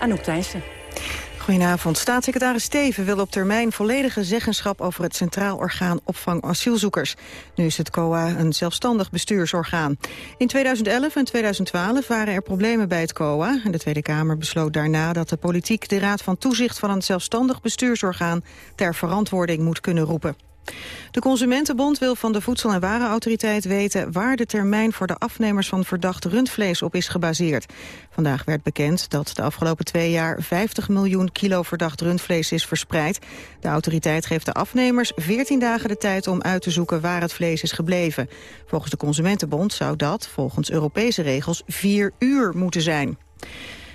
Anouk Thijssen. Goedenavond. Staatssecretaris Steven wil op termijn volledige zeggenschap over het Centraal Orgaan Opvang Asielzoekers. Nu is het COA een zelfstandig bestuursorgaan. In 2011 en 2012 waren er problemen bij het COA. En de Tweede Kamer besloot daarna dat de politiek de Raad van Toezicht van een zelfstandig bestuursorgaan ter verantwoording moet kunnen roepen. De Consumentenbond wil van de Voedsel- en Warenautoriteit weten... waar de termijn voor de afnemers van verdacht rundvlees op is gebaseerd. Vandaag werd bekend dat de afgelopen twee jaar 50 miljoen kilo verdacht rundvlees is verspreid. De autoriteit geeft de afnemers 14 dagen de tijd om uit te zoeken waar het vlees is gebleven. Volgens de Consumentenbond zou dat, volgens Europese regels, vier uur moeten zijn.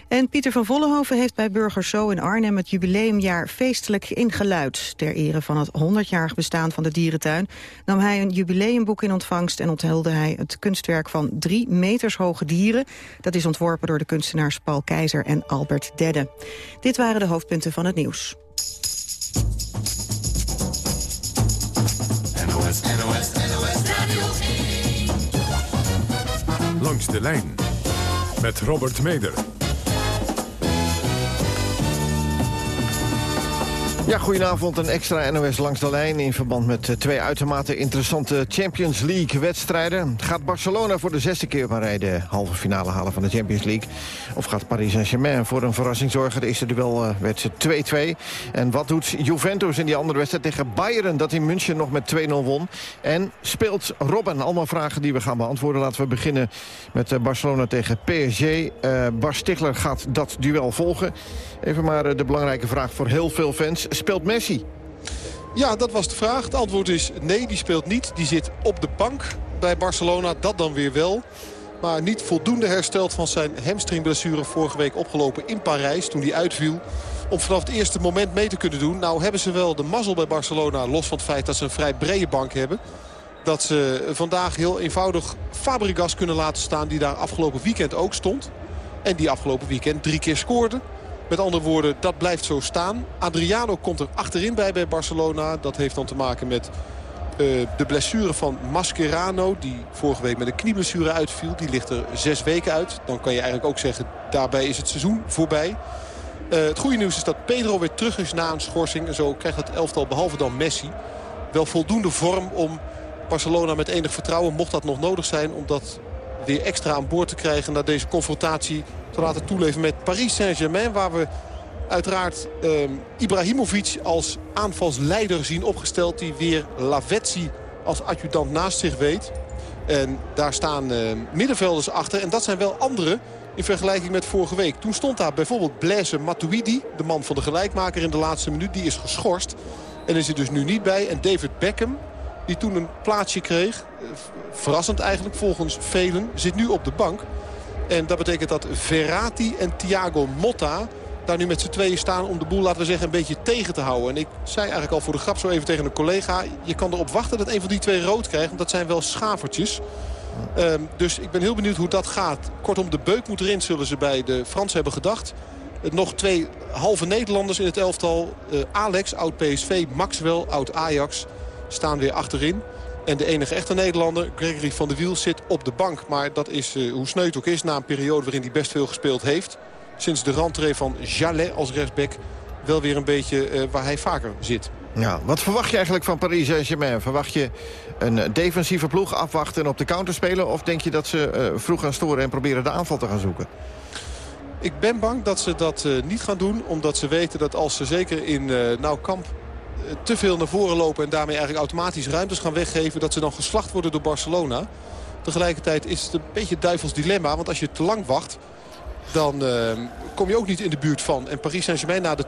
En Pieter van Vollenhoven heeft bij Burgers Zo in Arnhem het jubileumjaar feestelijk ingeluid. Ter ere van het 100-jarig bestaan van de dierentuin nam hij een jubileumboek in ontvangst en onthulde hij het kunstwerk van drie meters hoge dieren. Dat is ontworpen door de kunstenaars Paul Keizer en Albert Dedde. Dit waren de hoofdpunten van het nieuws. NOS, NOS, NOS Radio Langs de lijn met Robert Meder. Ja, goedenavond. Een extra NOS langs de lijn... in verband met twee uitermate interessante Champions League-wedstrijden. Gaat Barcelona voor de zesde keer maar rij de halve finale halen van de Champions League? Of gaat Paris Saint-Germain voor een verrassing zorgen? De eerste duel uh, werd 2-2. En wat doet Juventus in die andere wedstrijd tegen Bayern... dat in München nog met 2-0 won? En speelt Robben? Allemaal vragen die we gaan beantwoorden. Laten we beginnen met uh, Barcelona tegen PSG. Uh, Bas Stigler gaat dat duel volgen. Even maar de belangrijke vraag voor heel veel fans speelt Messi? Ja, dat was de vraag. Het antwoord is nee, die speelt niet. Die zit op de bank bij Barcelona. Dat dan weer wel. Maar niet voldoende hersteld van zijn hamstringblessure vorige week opgelopen in Parijs. Toen hij uitviel om vanaf het eerste moment mee te kunnen doen. Nou hebben ze wel de mazzel bij Barcelona. Los van het feit dat ze een vrij brede bank hebben. Dat ze vandaag heel eenvoudig Fabregas kunnen laten staan. Die daar afgelopen weekend ook stond. En die afgelopen weekend drie keer scoorde. Met andere woorden, dat blijft zo staan. Adriano komt er achterin bij bij Barcelona. Dat heeft dan te maken met uh, de blessure van Mascherano. Die vorige week met een knieblessure uitviel. Die ligt er zes weken uit. Dan kan je eigenlijk ook zeggen, daarbij is het seizoen voorbij. Uh, het goede nieuws is dat Pedro weer terug is na een schorsing. En zo krijgt het elftal, behalve dan Messi, wel voldoende vorm om Barcelona met enig vertrouwen, mocht dat nog nodig zijn, om dat weer extra aan boord te krijgen naar deze confrontatie te laten toeleven met Paris Saint-Germain. Waar we uiteraard eh, Ibrahimovic als aanvalsleider zien opgesteld. Die weer Lavezzi als adjudant naast zich weet. En daar staan uh, middenvelders achter. En dat zijn wel andere in vergelijking met vorige week. Toen stond daar bijvoorbeeld Blaise Matuidi, de man van de gelijkmaker in de laatste minuut. Die is geschorst. En is er dus nu niet bij. En David Beckham, die toen een plaatsje kreeg, eh, verrassend eigenlijk volgens velen, zit nu op de bank. En dat betekent dat Verratti en Thiago Motta daar nu met z'n tweeën staan om de boel, laten we zeggen, een beetje tegen te houden. En ik zei eigenlijk al voor de grap zo even tegen een collega... je kan erop wachten dat een van die twee rood krijgt, want dat zijn wel schavertjes. Um, dus ik ben heel benieuwd hoe dat gaat. Kortom, de beuk moet erin, zullen ze bij de Fransen hebben gedacht. Nog twee halve Nederlanders in het elftal. Uh, Alex, oud-PSV, Maxwell, oud-Ajax, staan weer achterin. En de enige echte Nederlander, Gregory van der Wiel, zit op de bank. Maar dat is, uh, hoe sneu het ook is, na een periode waarin hij best veel gespeeld heeft. Sinds de rentree van Jallet als rechtsback wel weer een beetje uh, waar hij vaker zit. Ja, wat verwacht je eigenlijk van Paris Saint-Germain? Verwacht je een defensieve ploeg afwachten en op de counter spelen? Of denk je dat ze uh, vroeg gaan storen en proberen de aanval te gaan zoeken? Ik ben bang dat ze dat uh, niet gaan doen. Omdat ze weten dat als ze zeker in uh, Nou Kamp te veel naar voren lopen... en daarmee eigenlijk automatisch ruimtes gaan weggeven... dat ze dan geslacht worden door Barcelona. Tegelijkertijd is het een beetje het duivels dilemma. Want als je te lang wacht, dan uh, kom je ook niet in de buurt van. En Paris Saint-Germain na de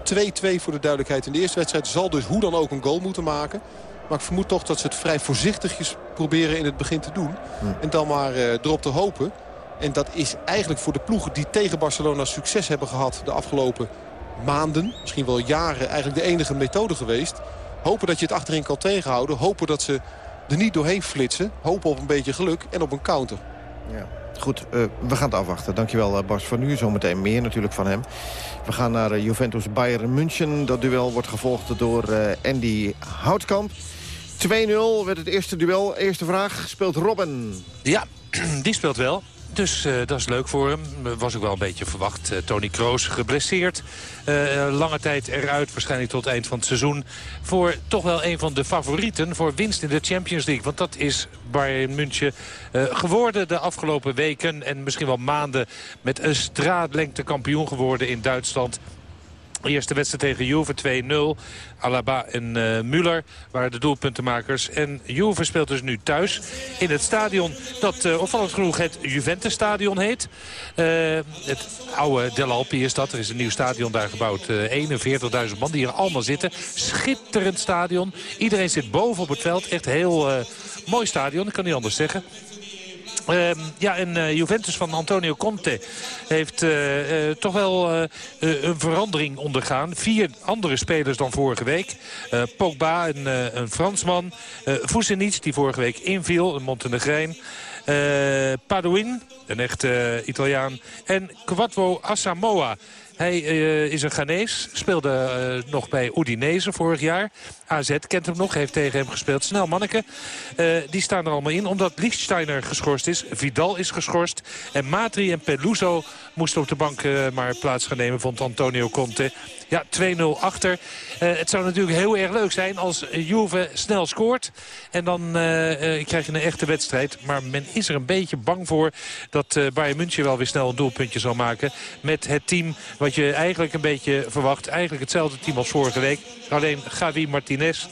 2-2 voor de duidelijkheid in de eerste wedstrijd... zal dus hoe dan ook een goal moeten maken. Maar ik vermoed toch dat ze het vrij voorzichtigjes proberen in het begin te doen. En dan maar uh, erop te hopen. En dat is eigenlijk voor de ploegen die tegen Barcelona succes hebben gehad de afgelopen maanden, misschien wel jaren, eigenlijk de enige methode geweest. Hopen dat je het achterin kan tegenhouden. Hopen dat ze er niet doorheen flitsen. Hopen op een beetje geluk en op een counter. Ja. Goed, uh, we gaan het afwachten. Dankjewel uh, Bas voor nu. Zometeen meer natuurlijk van hem. We gaan naar uh, Juventus Bayern München. Dat duel wordt gevolgd door Andy Houtkamp. 2-0 werd het eerste duel. Eerste vraag, speelt Robben? Ja, [CLEARS THROAT] die speelt wel. Dus uh, dat is leuk voor hem. Was ook wel een beetje verwacht. Uh, Tony Kroos geblesseerd. Lange tijd eruit, waarschijnlijk tot eind van het seizoen. Voor toch wel een van de favorieten voor winst in de Champions League. Want dat is Bayern München geworden de afgelopen weken. En misschien wel maanden met een straatlengte kampioen geworden in Duitsland. Eerste wedstrijd tegen Juve 2-0. Alaba en uh, Müller waren de doelpuntenmakers. En Juve speelt dus nu thuis in het stadion dat uh, opvallend genoeg het Juventus-stadion heet. Uh, het oude Del Alpi is dat. Er is een nieuw stadion daar gebouwd. 41.000 man die er allemaal zitten. Schitterend stadion. Iedereen zit boven op het veld. Echt heel mooi stadion, ik kan niet anders zeggen. Uh, ja, en uh, Juventus van Antonio Conte heeft uh, uh, toch wel een verandering ondergaan. Vier andere spelers dan vorige week. Pogba, een, een Fransman. Uh, die vorige week inviel, een Montenegrijn. Paduin, een echte Italiaan. En Quattro Asamoah. Hij is een Ghanese, speelde nog bij Udinese vorig jaar. AZ kent hem nog, heeft tegen hem gespeeld. Snel manneke, uh, die staan er allemaal in. Omdat Lichtsteiner geschorst is, Vidal is geschorst. En Matri en Peluso moesten op de bank maar plaats gaan nemen, vond Antonio Conte. Ja, 2-0 achter. Het zou natuurlijk heel erg leuk zijn als Juve snel scoort. En dan krijg je een echte wedstrijd. Maar men is er een beetje bang voor dat Bayern München wel weer snel een doelpuntje zal maken. Met het team wat je eigenlijk een beetje verwacht. Eigenlijk hetzelfde team als vorige week. Alleen Gavi Martinez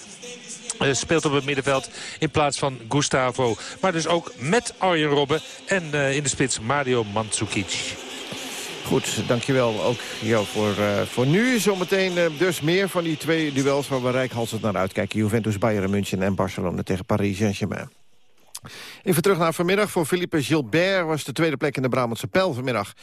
eh, speelt op het middenveld in plaats van Gustavo. Maar dus ook met Arjen Robben en uh, in de spits Mario Mandzukic. Goed, dankjewel ook jou voor, uh, voor nu. Zometeen dus meer van die twee duels waar we rijkhalsend naar uitkijken. Juventus, Bayern München en Barcelona tegen Paris Saint-Germain. Even terug naar vanmiddag. Voor Philippe Gilbert was de tweede plek in de Brabantse Pijl vanmiddag.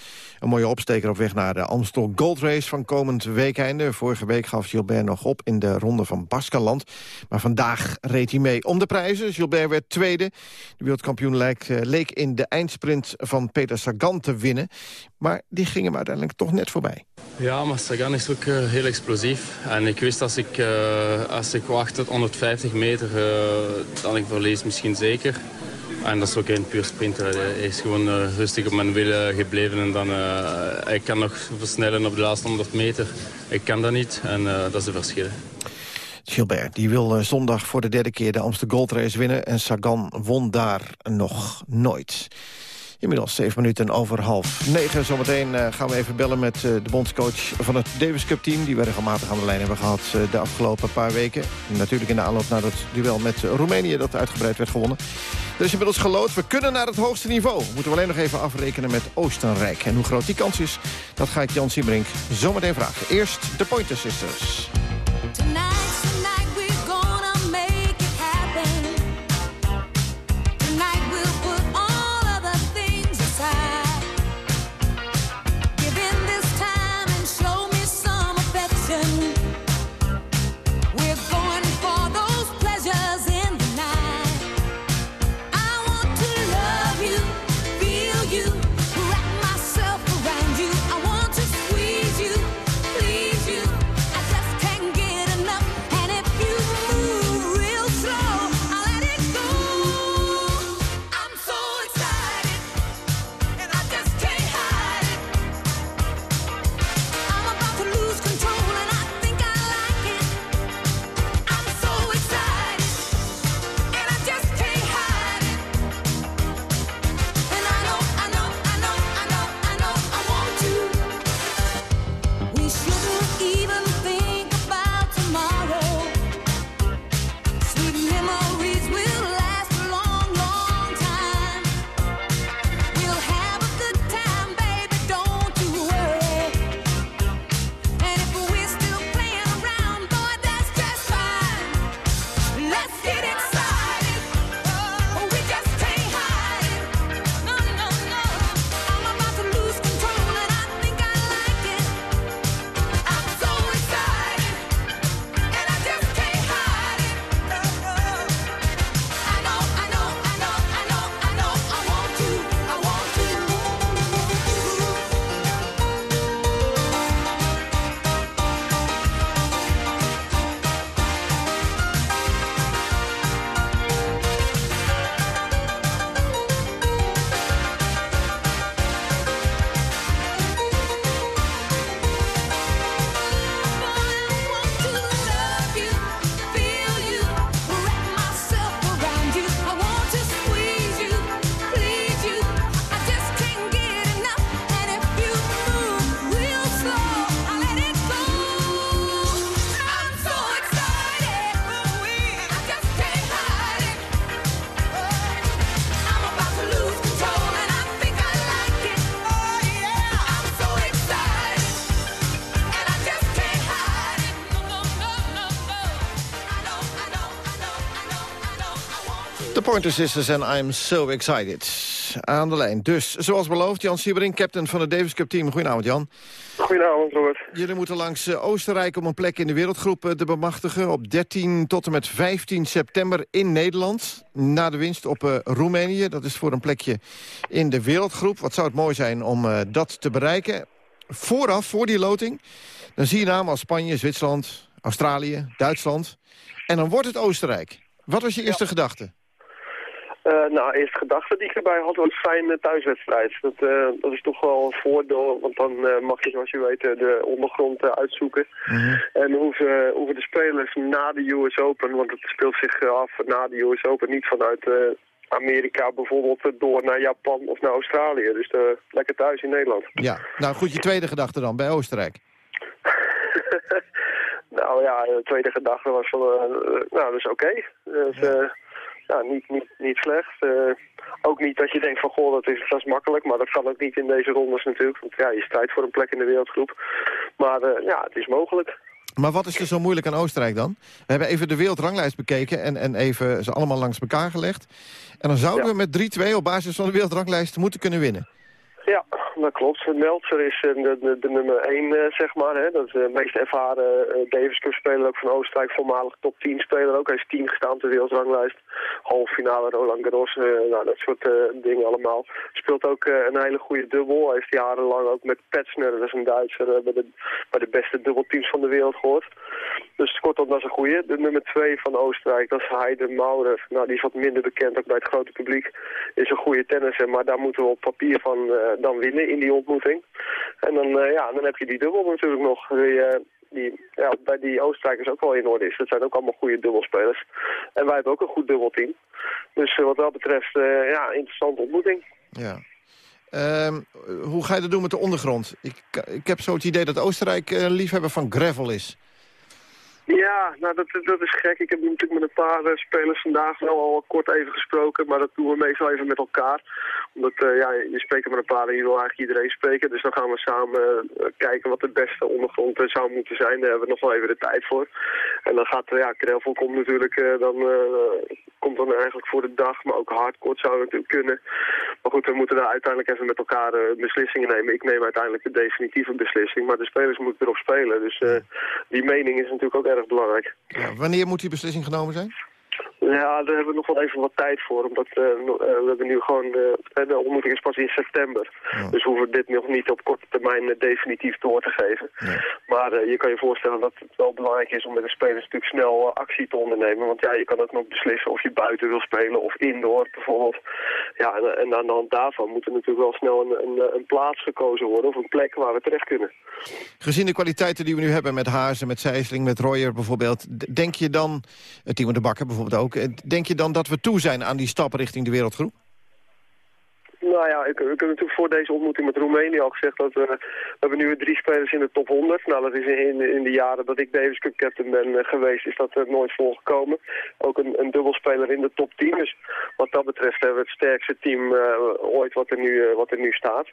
Een mooie opsteker op weg naar de Amstel Gold Race van komend weekeinde. Vorige week gaf Gilbert nog op in de ronde van Baskeland. Maar vandaag reed hij mee om de prijzen. Gilbert werd tweede. De wereldkampioen leek, eh, in de eindsprint van Peter Sagan te winnen. Maar die ging hem uiteindelijk toch net voorbij. Ja, maar Sagan is ook uh, heel explosief. En ik wist als ik, uh, als ik wacht tot 150 meter, uh, dan ik verlies misschien zeker. En dat is ook een puur sprinter. Hij is gewoon rustig op mijn wielen gebleven. En dan, hij kan nog versnellen op de laatste 100 meter. Ik kan dat niet en dat is de verschil. Gilbert die wil zondag voor de derde keer de Amsterdam Gold Race winnen. En Sagan won daar nog nooit. Inmiddels 7 minuten over half negen. Zometeen uh, gaan we even bellen met uh, de bondscoach van het Davis Cup team... die we regelmatig aan de lijn hebben gehad uh, de afgelopen paar weken. Natuurlijk in de aanloop naar het duel met Roemenië... dat uitgebreid werd gewonnen. Er is inmiddels gelood. We kunnen naar het hoogste niveau. Moeten we alleen nog even afrekenen met Oostenrijk. En hoe groot die kans is, dat ga ik Jan Siebrink zometeen vragen. Eerst de Pointer Sisters. Pointer Sisters en I'm so excited. Aan de lijn. Dus, zoals beloofd, Jan Siebering, captain van het Davis Cup team. Goedenavond, Jan. Goedenavond, Robert. Jullie moeten langs eh, Oostenrijk om een plek in de wereldgroep eh, te bemachtigen... op 13 tot en met 15 september in Nederland. Na de winst op uh, Roemenië. Dat is voor een plekje in de wereldgroep. Wat zou het mooi zijn om uh, dat te bereiken. Vooraf, voor die loting, dan zie je namen als Spanje, Zwitserland, Australië, Duitsland. En dan wordt het Oostenrijk. Wat was je eerste ja. gedachte? Uh, nou, eerste gedachte die ik erbij had was fijne thuiswedstrijd. Dat, uh, dat is toch wel een voordeel, want dan uh, mag je zoals je weet de ondergrond uitzoeken. Mm -hmm. En hoeven, hoeven de spelers na de US Open, want het speelt zich af na de US Open niet vanuit Amerika bijvoorbeeld door naar Japan of naar Australië. Dus lekker thuis in Nederland. Ja, nou goed, je tweede gedachte dan bij Oostenrijk. [LAUGHS] nou ja, de tweede gedachte was van, nou dat is oké. Okay. Dus, ja ja, niet, niet, niet slecht. Uh, ook niet dat je denkt van, goh, dat is, dat is makkelijk. Maar dat kan ook niet in deze rondes natuurlijk. Want ja, je strijdt voor een plek in de wereldgroep. Maar uh, ja, het is mogelijk. Maar wat is er zo moeilijk aan Oostenrijk dan? We hebben even de wereldranglijst bekeken en, en even ze allemaal langs elkaar gelegd. En dan zouden ja. we met 3-2 op basis van de wereldranglijst moeten kunnen winnen. Ja, dat klopt. Meltzer is de, de, de nummer 1, uh, zeg maar. Hè. Dat is de meest ervaren Davis Cup speler ook van Oostenrijk. Voormalig top 10 speler ook. Hij is 10 gestaan op de wereldranglijst. Halve finale Roland Garros. Nou, dat soort dingen allemaal. Speelt ook een hele goede dubbel. Hij heeft jarenlang ook met Petsner, dat is een Duitser, bij, de, bij de beste dubbelteams van de wereld gehoord. Dus kortom, dat is een goede. De nummer 2 van Oostenrijk, dat is Heide Maurer. Nou, die is wat minder bekend, ook bij het grote publiek. Is een goede tennisser, maar daar moeten we op papier van dan winnen in die ontmoeting. En dan, uh, ja, dan heb je die dubbel natuurlijk nog. Die, uh, die ja, bij die Oostenrijkers ook wel in orde is. Dat zijn ook allemaal goede dubbelspelers. En wij hebben ook een goed dubbelteam. Dus wat dat betreft, ja, interessante ontmoeting. Ja. Um, hoe ga je dat doen met de ondergrond? Ik, ik heb zo het idee dat Oostenrijk liefhebber van gravel is. Ja, nou dat, dat is gek. Ik heb natuurlijk met een paar uh, spelers vandaag wel al kort even gesproken, maar dat doen we meestal even met elkaar. Omdat, uh, ja, je spreekt met een paar en je wil eigenlijk iedereen spreken. Dus dan gaan we samen uh, kijken wat de beste ondergrond zou moeten zijn. Daar hebben we nog wel even de tijd voor. En dan gaat, ja, Krelvel komt natuurlijk, dan, komt dan eigenlijk voor de dag, maar ook hardcourt zou natuurlijk kunnen. Maar goed, we moeten daar uiteindelijk even met elkaar beslissingen nemen. Ik neem uiteindelijk de definitieve beslissing, maar de spelers moeten erop spelen. Dus die mening is natuurlijk ook erg belangrijk. Ja, wanneer moet die beslissing genomen zijn? Ja, daar hebben we nog wel even wat tijd voor. Omdat uh, we hebben nu gewoon... Uh, de ontmoeting is pas in september. Ja. Dus we hoeven dit nog niet op korte termijn uh, definitief door te geven. Ja. Maar je kan je voorstellen dat het wel belangrijk is om met de spelers natuurlijk snel actie te ondernemen. Want ja, je kan ook nog beslissen of je buiten wil spelen of indoor bijvoorbeeld. Ja, en, en aan de hand daarvan moet er natuurlijk wel snel een, een, een, plaats gekozen worden. Of een plek waar we terecht kunnen. Gezien de kwaliteiten die we nu hebben met Hazen, met Zeisling, met Royer bijvoorbeeld. Denk je dan, Timo de Bakker bijvoorbeeld ook Denk je dan dat we toe zijn aan die stap richting de wereldgroep? Nou ja, ik, ik heb natuurlijk voor deze ontmoeting met Roemenië al gezegd dat we, we hebben nu drie spelers in de top 100. Nou, dat is in, in de jaren dat ik Davis Cup captain ben uh, geweest, is dat er nooit voorgekomen. Ook een, een dubbelspeler in de top 10. Dus wat dat betreft hebben we het sterkste team uh, ooit wat er nu, uh, wat er nu staat.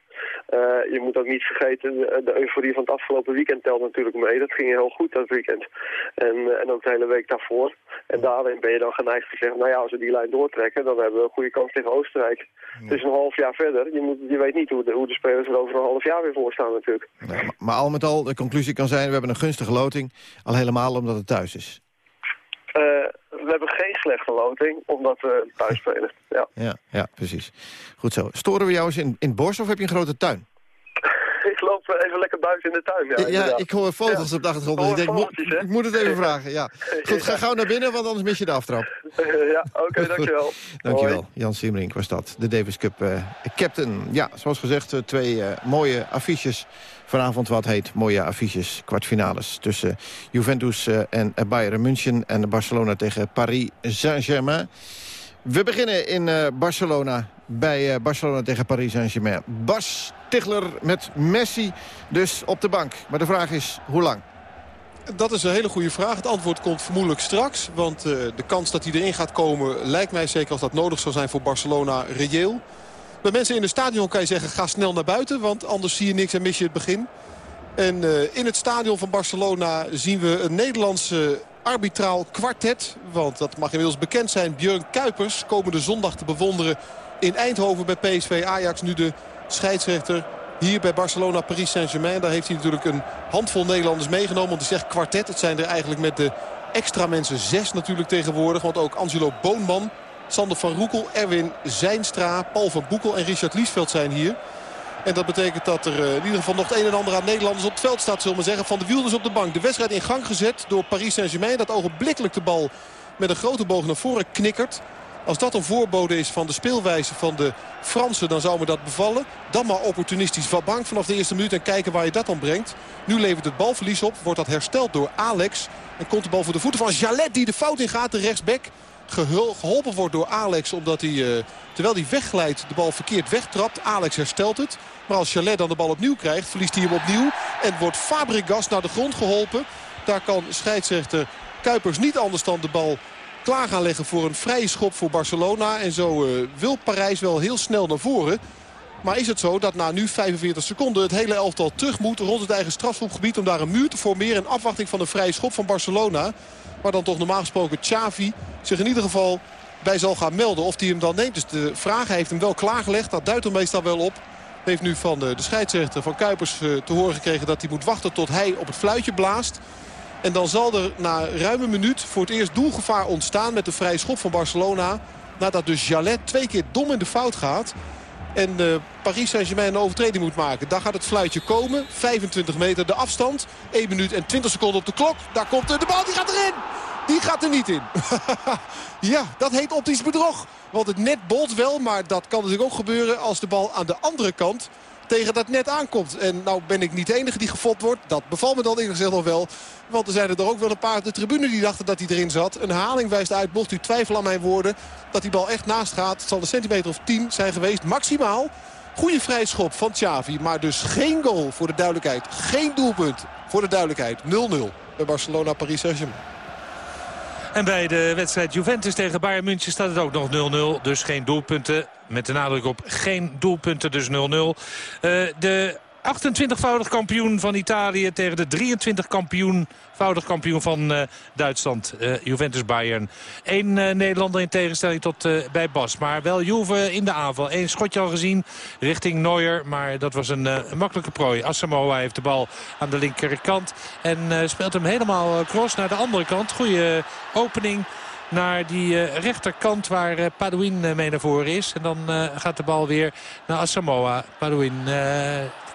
je moet ook niet vergeten, de, de, euforie van het afgelopen weekend telt natuurlijk mee. Dat ging heel goed dat weekend. En, en ook de hele week daarvoor. En daarin ben je dan geneigd te zeggen, nou ja, als we die lijn doortrekken, dan hebben we een goede kans tegen Oostenrijk. Het is een half jaar verder. Je, moet, je weet niet hoe de, hoe de spelers er over een half jaar weer voor staan natuurlijk. Maar, maar, al met al, de conclusie kan zijn, we hebben een gunstige loting. Al helemaal omdat het thuis is. Uh, we hebben geen slechte loting, omdat we thuis spelen. Ja. Ja, ja, precies. Goed zo. Storen we jou eens in, in het bos of heb je een grote tuin? Ik loop even lekker buiten in de tuin. Ja, ja ik hoor vogels ja. op de achtergrond. Dus ik denk, vogeltjes, ik moet het even vragen. Ja. [LAUGHS] Goed, ga gauw naar binnen, want anders mis je de aftrap. [LAUGHS] ja, oké, okay, dankjewel. dankjewel. Hoi. Jan Siemrink was dat, de Davis Cup uh, captain. Ja, zoals gezegd, uh, twee uh, mooie affiches. Vanavond wat heet mooie affiches, kwartfinales. Tussen Juventus en Bayern München en Barcelona tegen Paris Saint-Germain. We beginnen in Barcelona, bij uh, Barcelona tegen Paris Saint-Germain. Bas Tichler met Messi dus op de bank. Maar de vraag is, hoe lang? Dat is een hele goede vraag. Het antwoord komt vermoedelijk straks. Want uh, de kans dat hij erin gaat komen lijkt mij zeker als dat nodig zou zijn voor Barcelona reëel. Bij mensen in het stadion kan je zeggen, ga snel naar buiten. Want anders zie je niks en mis je het begin. En uh, in het stadion van Barcelona zien we een Nederlandse arbitraal kwartet. Want dat mag inmiddels bekend zijn. Björn Kuipers komende zondag te bewonderen in Eindhoven bij PSV Ajax. Nu de scheidsrechter hier bij Barcelona Paris Saint-Germain. Daar heeft hij natuurlijk een handvol Nederlanders meegenomen. Want hij zegt kwartet. Het zijn er eigenlijk met de extra mensen zes natuurlijk tegenwoordig. Want ook Angelo Boonman, Sander van Roekel, Erwin Zijnstra, Paul van Boekel en Richard Liesveld zijn hier. En dat betekent dat er in ieder geval nog het een en ander aan Nederlanders op het veld staat. Zullen we zeggen. Van de Wielders op de bank. De wedstrijd in gang gezet door Paris Saint-Germain. Dat ogenblikkelijk de bal met een grote boog naar voren knikkert. Als dat een voorbode is van de speelwijze van de Fransen, dan zou me dat bevallen. Dan maar opportunistisch van bank vanaf de eerste minuut en kijken waar je dat dan brengt. Nu levert het balverlies op, wordt dat hersteld door Alex. En komt de bal voor de voeten van Jalet die de fout in gaat, de rechtsback. Geholpen wordt door Alex omdat hij, uh, terwijl hij wegglijdt, de bal verkeerd wegtrapt. Alex herstelt het. Maar als Chalet dan de bal opnieuw krijgt, verliest hij hem opnieuw. En wordt Fabregas naar de grond geholpen. Daar kan scheidsrechter Kuipers niet anders dan de bal klaar gaan leggen voor een vrije schop voor Barcelona. En zo uh, wil Parijs wel heel snel naar voren. Maar is het zo dat na nu 45 seconden het hele elftal terug moet rond het eigen strafschopgebied... om daar een muur te formeren in afwachting van een vrije schop van Barcelona. Waar dan toch normaal gesproken Xavi zich in ieder geval bij zal gaan melden. Of hij hem dan neemt. Dus de vraag heeft hem wel klaargelegd. Dat duidt er meestal wel op. Heeft nu van de, de scheidsrechter van Kuipers uh, te horen gekregen dat hij moet wachten tot hij op het fluitje blaast. En dan zal er na ruim een minuut voor het eerst doelgevaar ontstaan met de vrije schop van Barcelona. Nadat dus Jalet twee keer dom in de fout gaat. En uh, Paris Saint-Germain een overtreding moet maken. Daar gaat het fluitje komen. 25 meter de afstand. 1 minuut en 20 seconden op de klok. Daar komt de bal, die gaat erin. Die gaat er niet in. [LAUGHS] ja, dat heet optisch bedrog. Want het net bolt wel, maar dat kan natuurlijk ook gebeuren als de bal aan de andere kant tegen dat net aankomt. En nou ben ik niet de enige die gefopt wordt. Dat bevalt me dan eerlijk gezegd nog wel. Want er zijn er ook wel een paar de tribune die dachten dat hij erin zat. Een haling wijst uit, mocht u twijfel aan mijn woorden... dat die bal echt naast gaat. Het zal een centimeter of 10 zijn geweest, maximaal. Goede vrijschop van Xavi, maar dus geen goal voor de duidelijkheid. Geen doelpunt voor de duidelijkheid. 0-0 bij Barcelona Paris Saint-Germain. En bij de wedstrijd Juventus tegen Bayern München staat het ook nog 0-0. Dus geen doelpunten. Met de nadruk op geen doelpunten, dus 0-0. Uh, de 28-voudig kampioen van Italië tegen de 23 kampioenvoudig kampioen van uh, Duitsland. Uh, Juventus Bayern. Eén uh, Nederlander in tegenstelling tot bij Bas. Maar wel Juve in de aanval. Eén schotje al gezien richting Neuer. Maar dat was een, makkelijke prooi. Asamoah heeft de bal aan de linkerkant. En speelt hem helemaal cross naar de andere kant. Goede opening naar die rechterkant waar Padouin mee naar voren is. En dan gaat de bal weer naar Asamoah. Padouin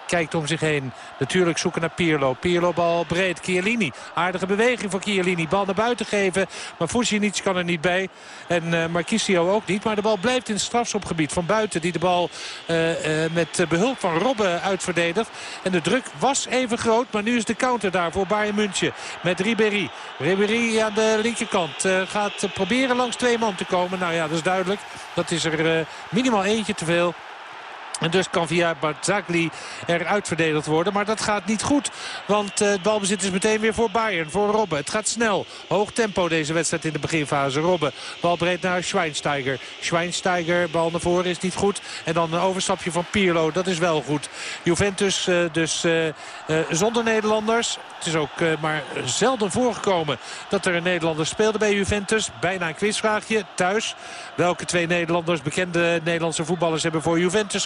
kijkt om zich heen. Natuurlijk zoeken naar Pirlo. Pirlo bal breed. Chiellini. Aardige beweging voor Chiellini. Bal naar buiten geven. Maar Vucinic kan er niet bij. En uh, Marquisio ook niet. Maar de bal blijft in het strafschopgebied van buiten. Die de bal uh, uh, met behulp van Robben uitverdedigt. En de druk was even groot. Maar nu is de counter daar voor Bayern München. Met Ribéry. Ribéry aan de linkerkant. gaat proberen langs twee man te komen. Nou ja, dat is duidelijk. Dat is er minimaal eentje te veel. En dus kan via Barzagli eruit verdedigd worden. Maar dat gaat niet goed. Want uh, het balbezit is meteen weer voor Bayern. Voor Robben. Het gaat snel. Hoog tempo deze wedstrijd in de beginfase. Robben. Bal breed naar Schweinsteiger. Schweinsteiger. Bal naar voren is niet goed. En dan een overstapje van Pirlo. Dat is wel goed. Juventus uh, dus uh, zonder Nederlanders. Het is ook maar zelden voorgekomen dat er een Nederlander speelde bij Juventus. Bijna een quizvraagje. Thuis. Welke twee Nederlanders, bekende Nederlandse voetballers hebben voor Juventus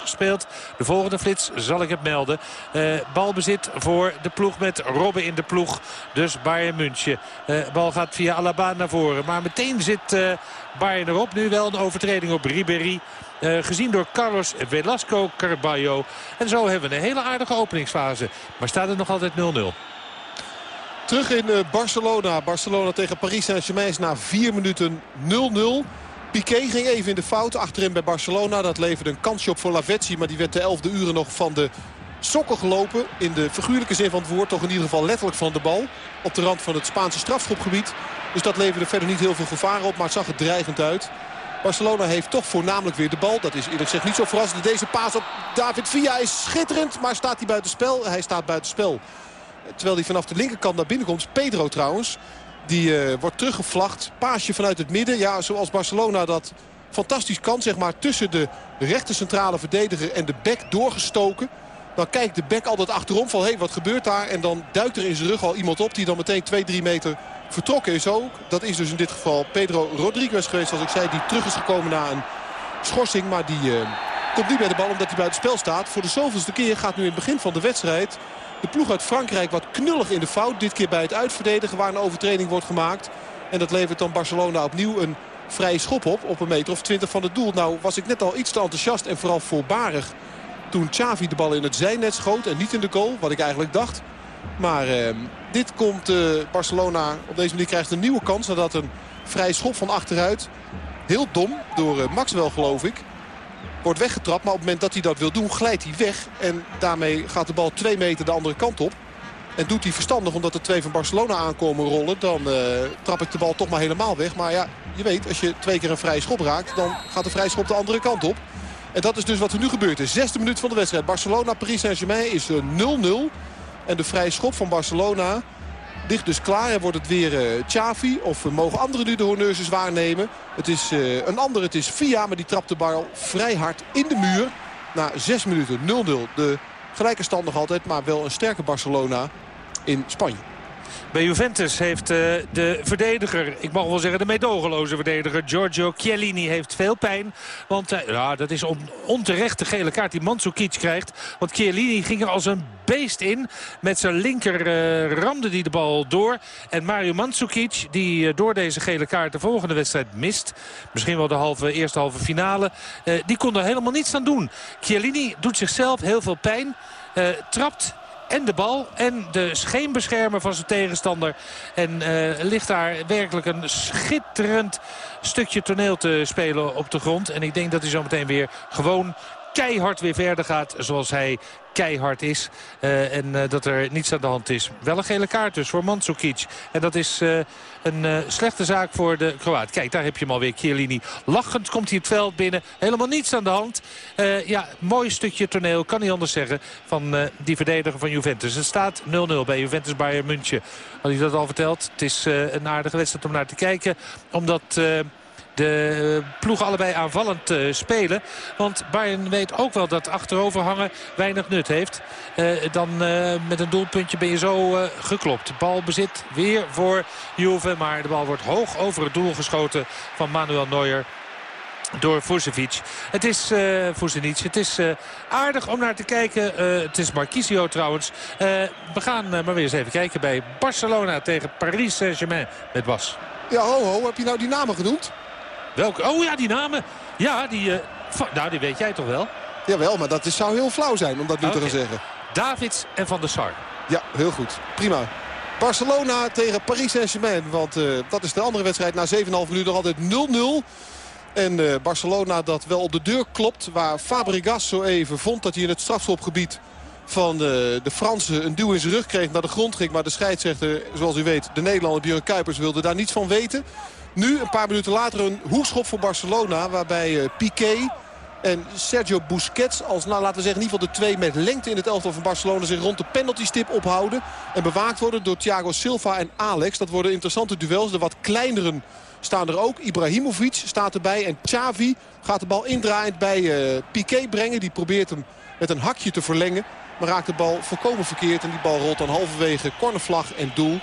De volgende flits zal ik het melden. Uh, balbezit voor de ploeg met Robben in de ploeg. Dus Bayern München. Uh, bal gaat via Alaba naar voren. Maar meteen zit uh, Bayern erop. Nu wel een overtreding op Ribéry. Gezien door Carlos Velasco Carballo. En zo hebben we een hele aardige openingsfase. Maar staat het nog altijd 0-0. Terug in Barcelona. Barcelona tegen Paris Saint-Germain na 4 minuten 0-0. Piqué ging even in de fout achterin bij Barcelona. Dat leverde een kansje op voor Lavezzi. Maar die werd de elfde uren nog van de sokken gelopen. In de figuurlijke zin van het woord. Toch in ieder geval letterlijk van de bal. Op de rand van het Spaanse strafschopgebied. Dus dat leverde verder niet heel veel gevaar op. Maar het zag er dreigend uit. Barcelona heeft toch voornamelijk weer de bal. Dat is eerlijk gezegd niet zo verrassend. Deze paas op David Villa is schitterend. Maar staat hij buiten spel? Hij staat buiten spel. Terwijl hij vanaf de linkerkant naar binnen komt. Pedro trouwens. Die uh, wordt teruggevlacht. Paasje vanuit het midden. Ja, zoals Barcelona dat fantastisch kan. Zeg maar tussen de rechter centrale verdediger en de bek doorgestoken. Dan kijkt de bek altijd achterom van hé, hey, wat gebeurt daar? En dan duikt er in zijn rug al iemand op die dan meteen 2-3 meter vertrokken is ook. Dat is dus in dit geval Pedro Rodriguez geweest, zoals ik zei. Die terug is gekomen na een schorsing. Maar die uh, komt niet bij de bal omdat hij buiten spel staat. Voor de zoveelste keer gaat nu in het begin van de wedstrijd... de ploeg uit Frankrijk wat knullig in de fout. Dit keer bij het uitverdedigen waar een overtreding wordt gemaakt. En dat levert dan Barcelona opnieuw een vrije schop op. Op een meter of twintig van het doel. Nou was ik net al iets te enthousiast en vooral voorbarig. Toen Xavi de bal in het zijnet schoot en niet in de goal. Wat ik eigenlijk dacht. Maar eh, dit komt uh, Barcelona op deze manier krijgt een nieuwe kans. Nadat een vrije schop van achteruit. Heel dom door uh, Maxwell geloof ik. Wordt weggetrapt. Maar op het moment dat hij dat wil doen glijdt hij weg. En daarmee gaat de bal twee meter de andere kant op. En doet hij verstandig omdat er twee van Barcelona aankomen rollen. Dan uh, trap ik de bal toch maar helemaal weg. Maar ja, je weet, als je twee keer een vrije schop raakt... dan gaat de vrije schop de andere kant op. En dat is dus wat er nu gebeurt. De zesde minuut van de wedstrijd. Barcelona-Paris Saint-Germain is 0-0. En de vrije schop van Barcelona ligt dus klaar. En wordt het weer uh, Xavi. Of mogen anderen nu de honneurs waarnemen. Het is uh, een ander, het is Via. Maar die trapt de bal vrij hard in de muur. Na zes minuten 0-0. De gelijke stand nog altijd. Maar wel een sterke Barcelona in Spanje. Bij Juventus heeft uh, de verdediger, ik mag wel zeggen de meedogenloze verdediger... Giorgio Chiellini heeft veel pijn. Want uh, ja, dat is on, onterecht de gele kaart die Mandzukic krijgt. Want Chiellini ging er als een beest in. Met zijn linker uh, ramde die de bal door. En Mario Mandzukic, die door deze gele kaart de volgende wedstrijd mist... misschien wel de halve, eerste halve finale... die kon er helemaal niets aan doen. Chiellini doet zichzelf heel veel pijn. trapt en de bal en de scheenbeschermer van zijn tegenstander. En uh, ligt daar werkelijk een schitterend stukje toneel te spelen op de grond. En ik denk dat hij zo meteen weer gewoon keihard weer verder gaat zoals hij keihard is. Uh, en uh, dat er niets aan de hand is. Wel een gele kaart dus voor Mandzukic. En dat is uh, een slechte zaak voor de Kroaat. Kijk, daar heb je hem alweer, Chiellini. Lachend komt hij het veld binnen. Helemaal niets aan de hand. ja, mooi stukje toneel, kan niet anders zeggen, van die verdediger van Juventus. Het staat 0-0 bij Juventus Bayern München. Had hij dat al verteld? Het is een aardige wedstrijd om naar te kijken. Omdat de ploegen allebei aanvallend uh, spelen. Want Bayern weet ook wel dat achterover hangen weinig nut heeft. Uh, dan uh, met een doelpuntje ben je zo geklopt. Balbezit weer voor Juve. Maar de bal wordt hoog over het doel geschoten van Manuel Neuer door Vucevic. Het is uh. Het is aardig om naar te kijken. Het is Marquisio trouwens. we gaan maar weer eens even kijken bij Barcelona tegen Paris Saint-Germain met Bas. Ja, ho, ho. Heb je nou die namen genoemd? Welke? Oh ja, die namen. Ja, die, uh, nou, die weet jij toch wel? Jawel, maar dat is, zou heel flauw zijn om dat nu okay. te gaan zeggen. Davids en Van der Sar. Ja, heel goed. Prima. Barcelona tegen Paris Saint-Germain. Want uh, dat is de andere wedstrijd na 7,5 minuten nog altijd 0-0. En uh, Barcelona dat wel op de deur klopt. Waar Fabregas zo even vond dat hij in het strafschopgebied van de, de Fransen een duw in zijn rug kreeg. Naar de grond ging. Maar de scheidsrechter, zoals u weet, de Nederlander Björn Kuipers wilde daar niets van weten. Nu, een paar minuten later, een hoekschop voor Barcelona. Waarbij uh, Piqué en Sergio Busquets, als nou, laten we zeggen in ieder geval de twee met lengte in het elftal van Barcelona... zich rond de penaltystip ophouden. En bewaakt worden door Thiago Silva en Alex. Dat worden interessante duels. De wat kleineren staan er ook. Ibrahimovic staat erbij. En Xavi gaat de bal indraaiend bij uh, Piqué brengen. Die probeert hem met een hakje te verlengen. Maar raakt de bal volkomen verkeerd. En die bal rolt dan halverwege cornervlag en doel.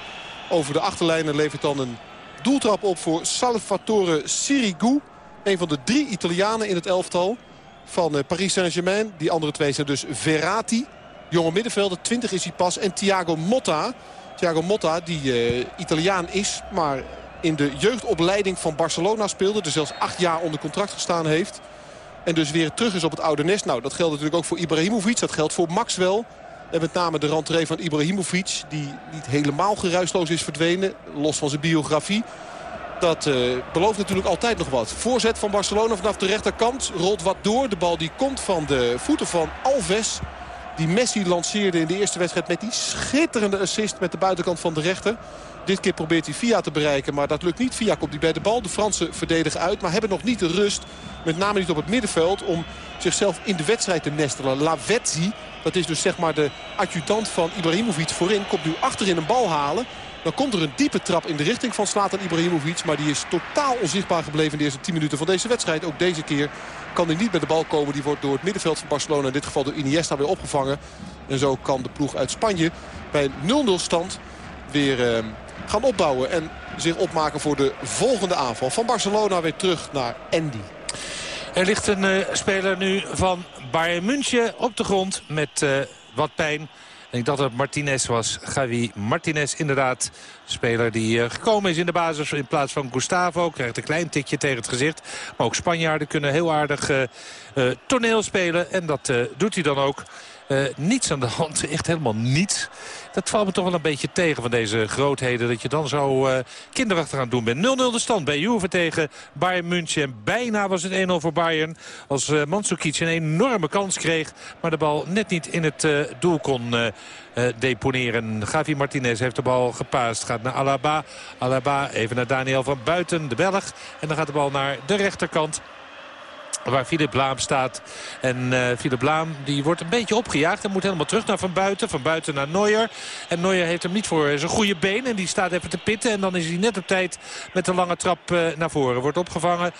Over de achterlijn levert dan een doeltrap op voor Salvatore Sirigu. Een van de drie Italianen in het elftal van eh, Paris Saint-Germain. Die andere twee zijn dus Verratti. Jonge middenvelder, 20 is hij pas. En Thiago Motta. Thiago Motta die uh, Italiaan is, maar in de jeugdopleiding van Barcelona speelde. Dus zelfs acht jaar onder contract gestaan heeft. En dus weer terug is op het oude nest. Nou, dat geldt natuurlijk ook voor Ibrahimovic. Dat geldt voor Maxwell. En met name de rentree van Ibrahimovic. Die niet helemaal geruisloos is verdwenen. Los van zijn biografie. Dat uh, belooft natuurlijk altijd nog wat. Voorzet van Barcelona vanaf de rechterkant. Rolt wat door. De bal die komt van de voeten van Alves. Die Messi lanceerde in de eerste wedstrijd met die schitterende assist met de buitenkant van de rechter. Dit keer probeert hij Via te bereiken, maar dat lukt niet. Via komt hij bij de bal. De Fransen verdedigen uit, maar hebben nog niet de rust. Met name niet op het middenveld om zichzelf in de wedstrijd te nestelen. Lavezzi, dat is dus zeg maar de adjutant van Ibrahimovic voorin, komt nu achterin een bal halen. Dan komt er een diepe trap in de richting van Slatan Ibrahimovic. Maar die is totaal onzichtbaar gebleven in de eerste 10 minuten van deze wedstrijd. Ook deze keer kan hij niet bij de bal komen. Die wordt door het middenveld van Barcelona, in dit geval door Iniesta, weer opgevangen. En zo kan de ploeg uit Spanje bij 0-0 stand weer... Uh, gaan opbouwen. En zich opmaken voor de volgende aanval. Van Barcelona weer terug naar Andy. Er ligt een uh, speler nu van Bayern München op de grond met uh, wat pijn. Ik dacht dat het Martinez was. Gavi Martinez inderdaad. Speler die uh, gekomen is in de basis in plaats van Gustavo. Krijgt een klein tikje tegen het gezicht. Maar ook Spanjaarden kunnen heel aardig toneel spelen. En dat doet hij dan ook. Niets aan de hand. [LAUGHS] Echt helemaal niets dat valt me toch wel een beetje tegen van deze grootheden. Dat je dan zo uh, kinderachtig aan doen bent. 0-0 de stand bij Juve tegen Bayern München. En bijna was het 1-0 voor Bayern. Als uh, Mandzukic een enorme kans kreeg. Maar de bal net niet in het doel kon deponeren. Gavi Martinez heeft de bal gepaast. Gaat naar Alaba. Alaba even naar Daniel van Buiten, de Belg. En dan gaat de bal naar de rechterkant. Waar Philip Laam staat. En uh, Philip Laam die wordt een beetje opgejaagd. En moet helemaal terug naar Van Buiten. Van Buiten naar Neuer. En Neuer heeft hem niet voor zijn goede been. En die staat even te pitten. En dan is hij net op tijd met een lange trap uh, naar voren. Wordt opgevangen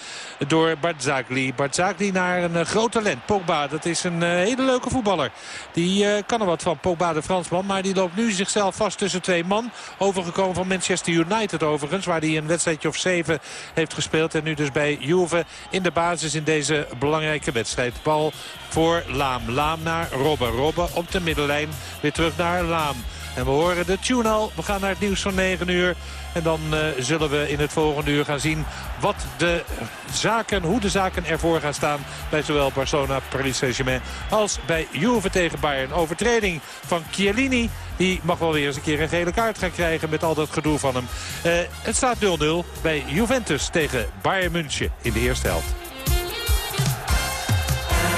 door Barzagli. Barzagli naar een uh, groot talent. Pogba, dat is een hele leuke voetballer. Die kan er wat van. Pogba de Fransman. Maar die loopt nu zichzelf vast tussen twee man. Overgekomen van Manchester United overigens. Waar hij een wedstrijdje of zeven heeft gespeeld. En nu dus bij Juve in de basis in deze belangrijke wedstrijd. Bal voor Laam. Laam naar Robben. Robben op de middenlijn. Weer terug naar Laam. En we horen de tune al. We gaan naar het nieuws van 9 uur. En dan uh, zullen we in het volgende uur gaan zien wat de zaken, hoe de zaken ervoor gaan staan bij zowel Barcelona, Paris Saint-Germain als bij Juve tegen Bayern. Overtreding van Chiellini. Die mag wel weer eens een keer een gele kaart gaan krijgen met al dat gedoe van hem. Uh, het staat 0-0 bij Juventus tegen Bayern München in de eerste helft.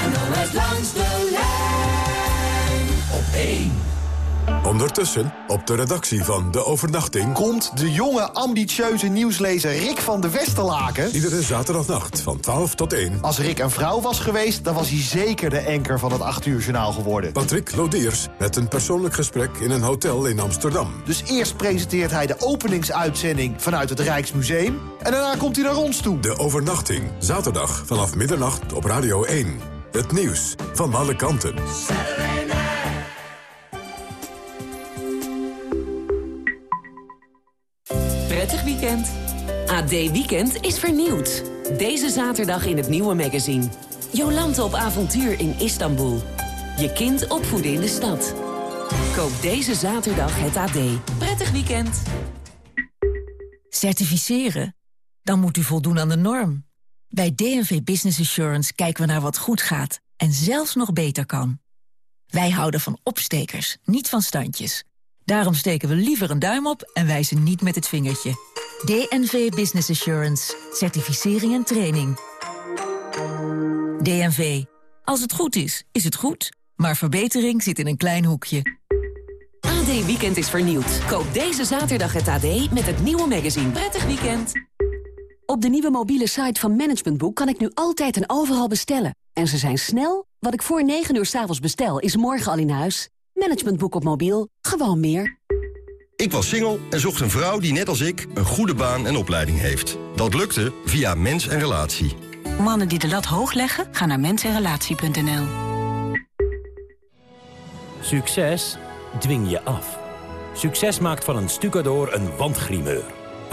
NOS langs de lijn op 1. Ondertussen, op de redactie van De Overnachting... komt de jonge, ambitieuze nieuwslezer Rick van de Westerlaken... Iedere zaterdagnacht van 12 tot 1. Als Rick een vrouw was geweest, dan was hij zeker de anker van het 8 uur journaal geworden. Patrick Lodiers met een persoonlijk gesprek in een hotel in Amsterdam. Dus eerst presenteert hij de openingsuitzending vanuit het Rijksmuseum... en daarna komt hij naar ons toe. De Overnachting, zaterdag vanaf middernacht op Radio 1. Het nieuws van alle kanten. Prettig weekend. AD Weekend is vernieuwd. Deze zaterdag in het nieuwe magazine. Jolante op avontuur in Istanbul. Je kind opvoeden in de stad. Koop deze zaterdag het AD. Prettig weekend. Certificeren? Dan moet u voldoen aan de norm. Bij DNV Business Assurance kijken we naar wat goed gaat en zelfs nog beter kan. Wij houden van opstekers, niet van standjes. Daarom steken we liever een duim op en wijzen niet met het vingertje. DNV Business Assurance. Certificering en training. DNV. Als het goed is, is het goed. Maar verbetering zit in een klein hoekje. AD Weekend is vernieuwd. Koop deze zaterdag het AD met het nieuwe magazine. Prettig weekend. Op de nieuwe mobiele site van Management Boek kan ik nu altijd en overal bestellen. En ze zijn snel. Wat ik voor 9 uur s avonds bestel, is morgen al in huis. Managementboek op mobiel. Gewoon meer. Ik was single en zocht een vrouw die net als ik een goede baan en opleiding heeft. Dat lukte via Mens en Relatie. Mannen die de lat hoog leggen, gaan naar mensenrelatie.nl. Succes dwing je af. Succes maakt van een stucador een wandgrimeur.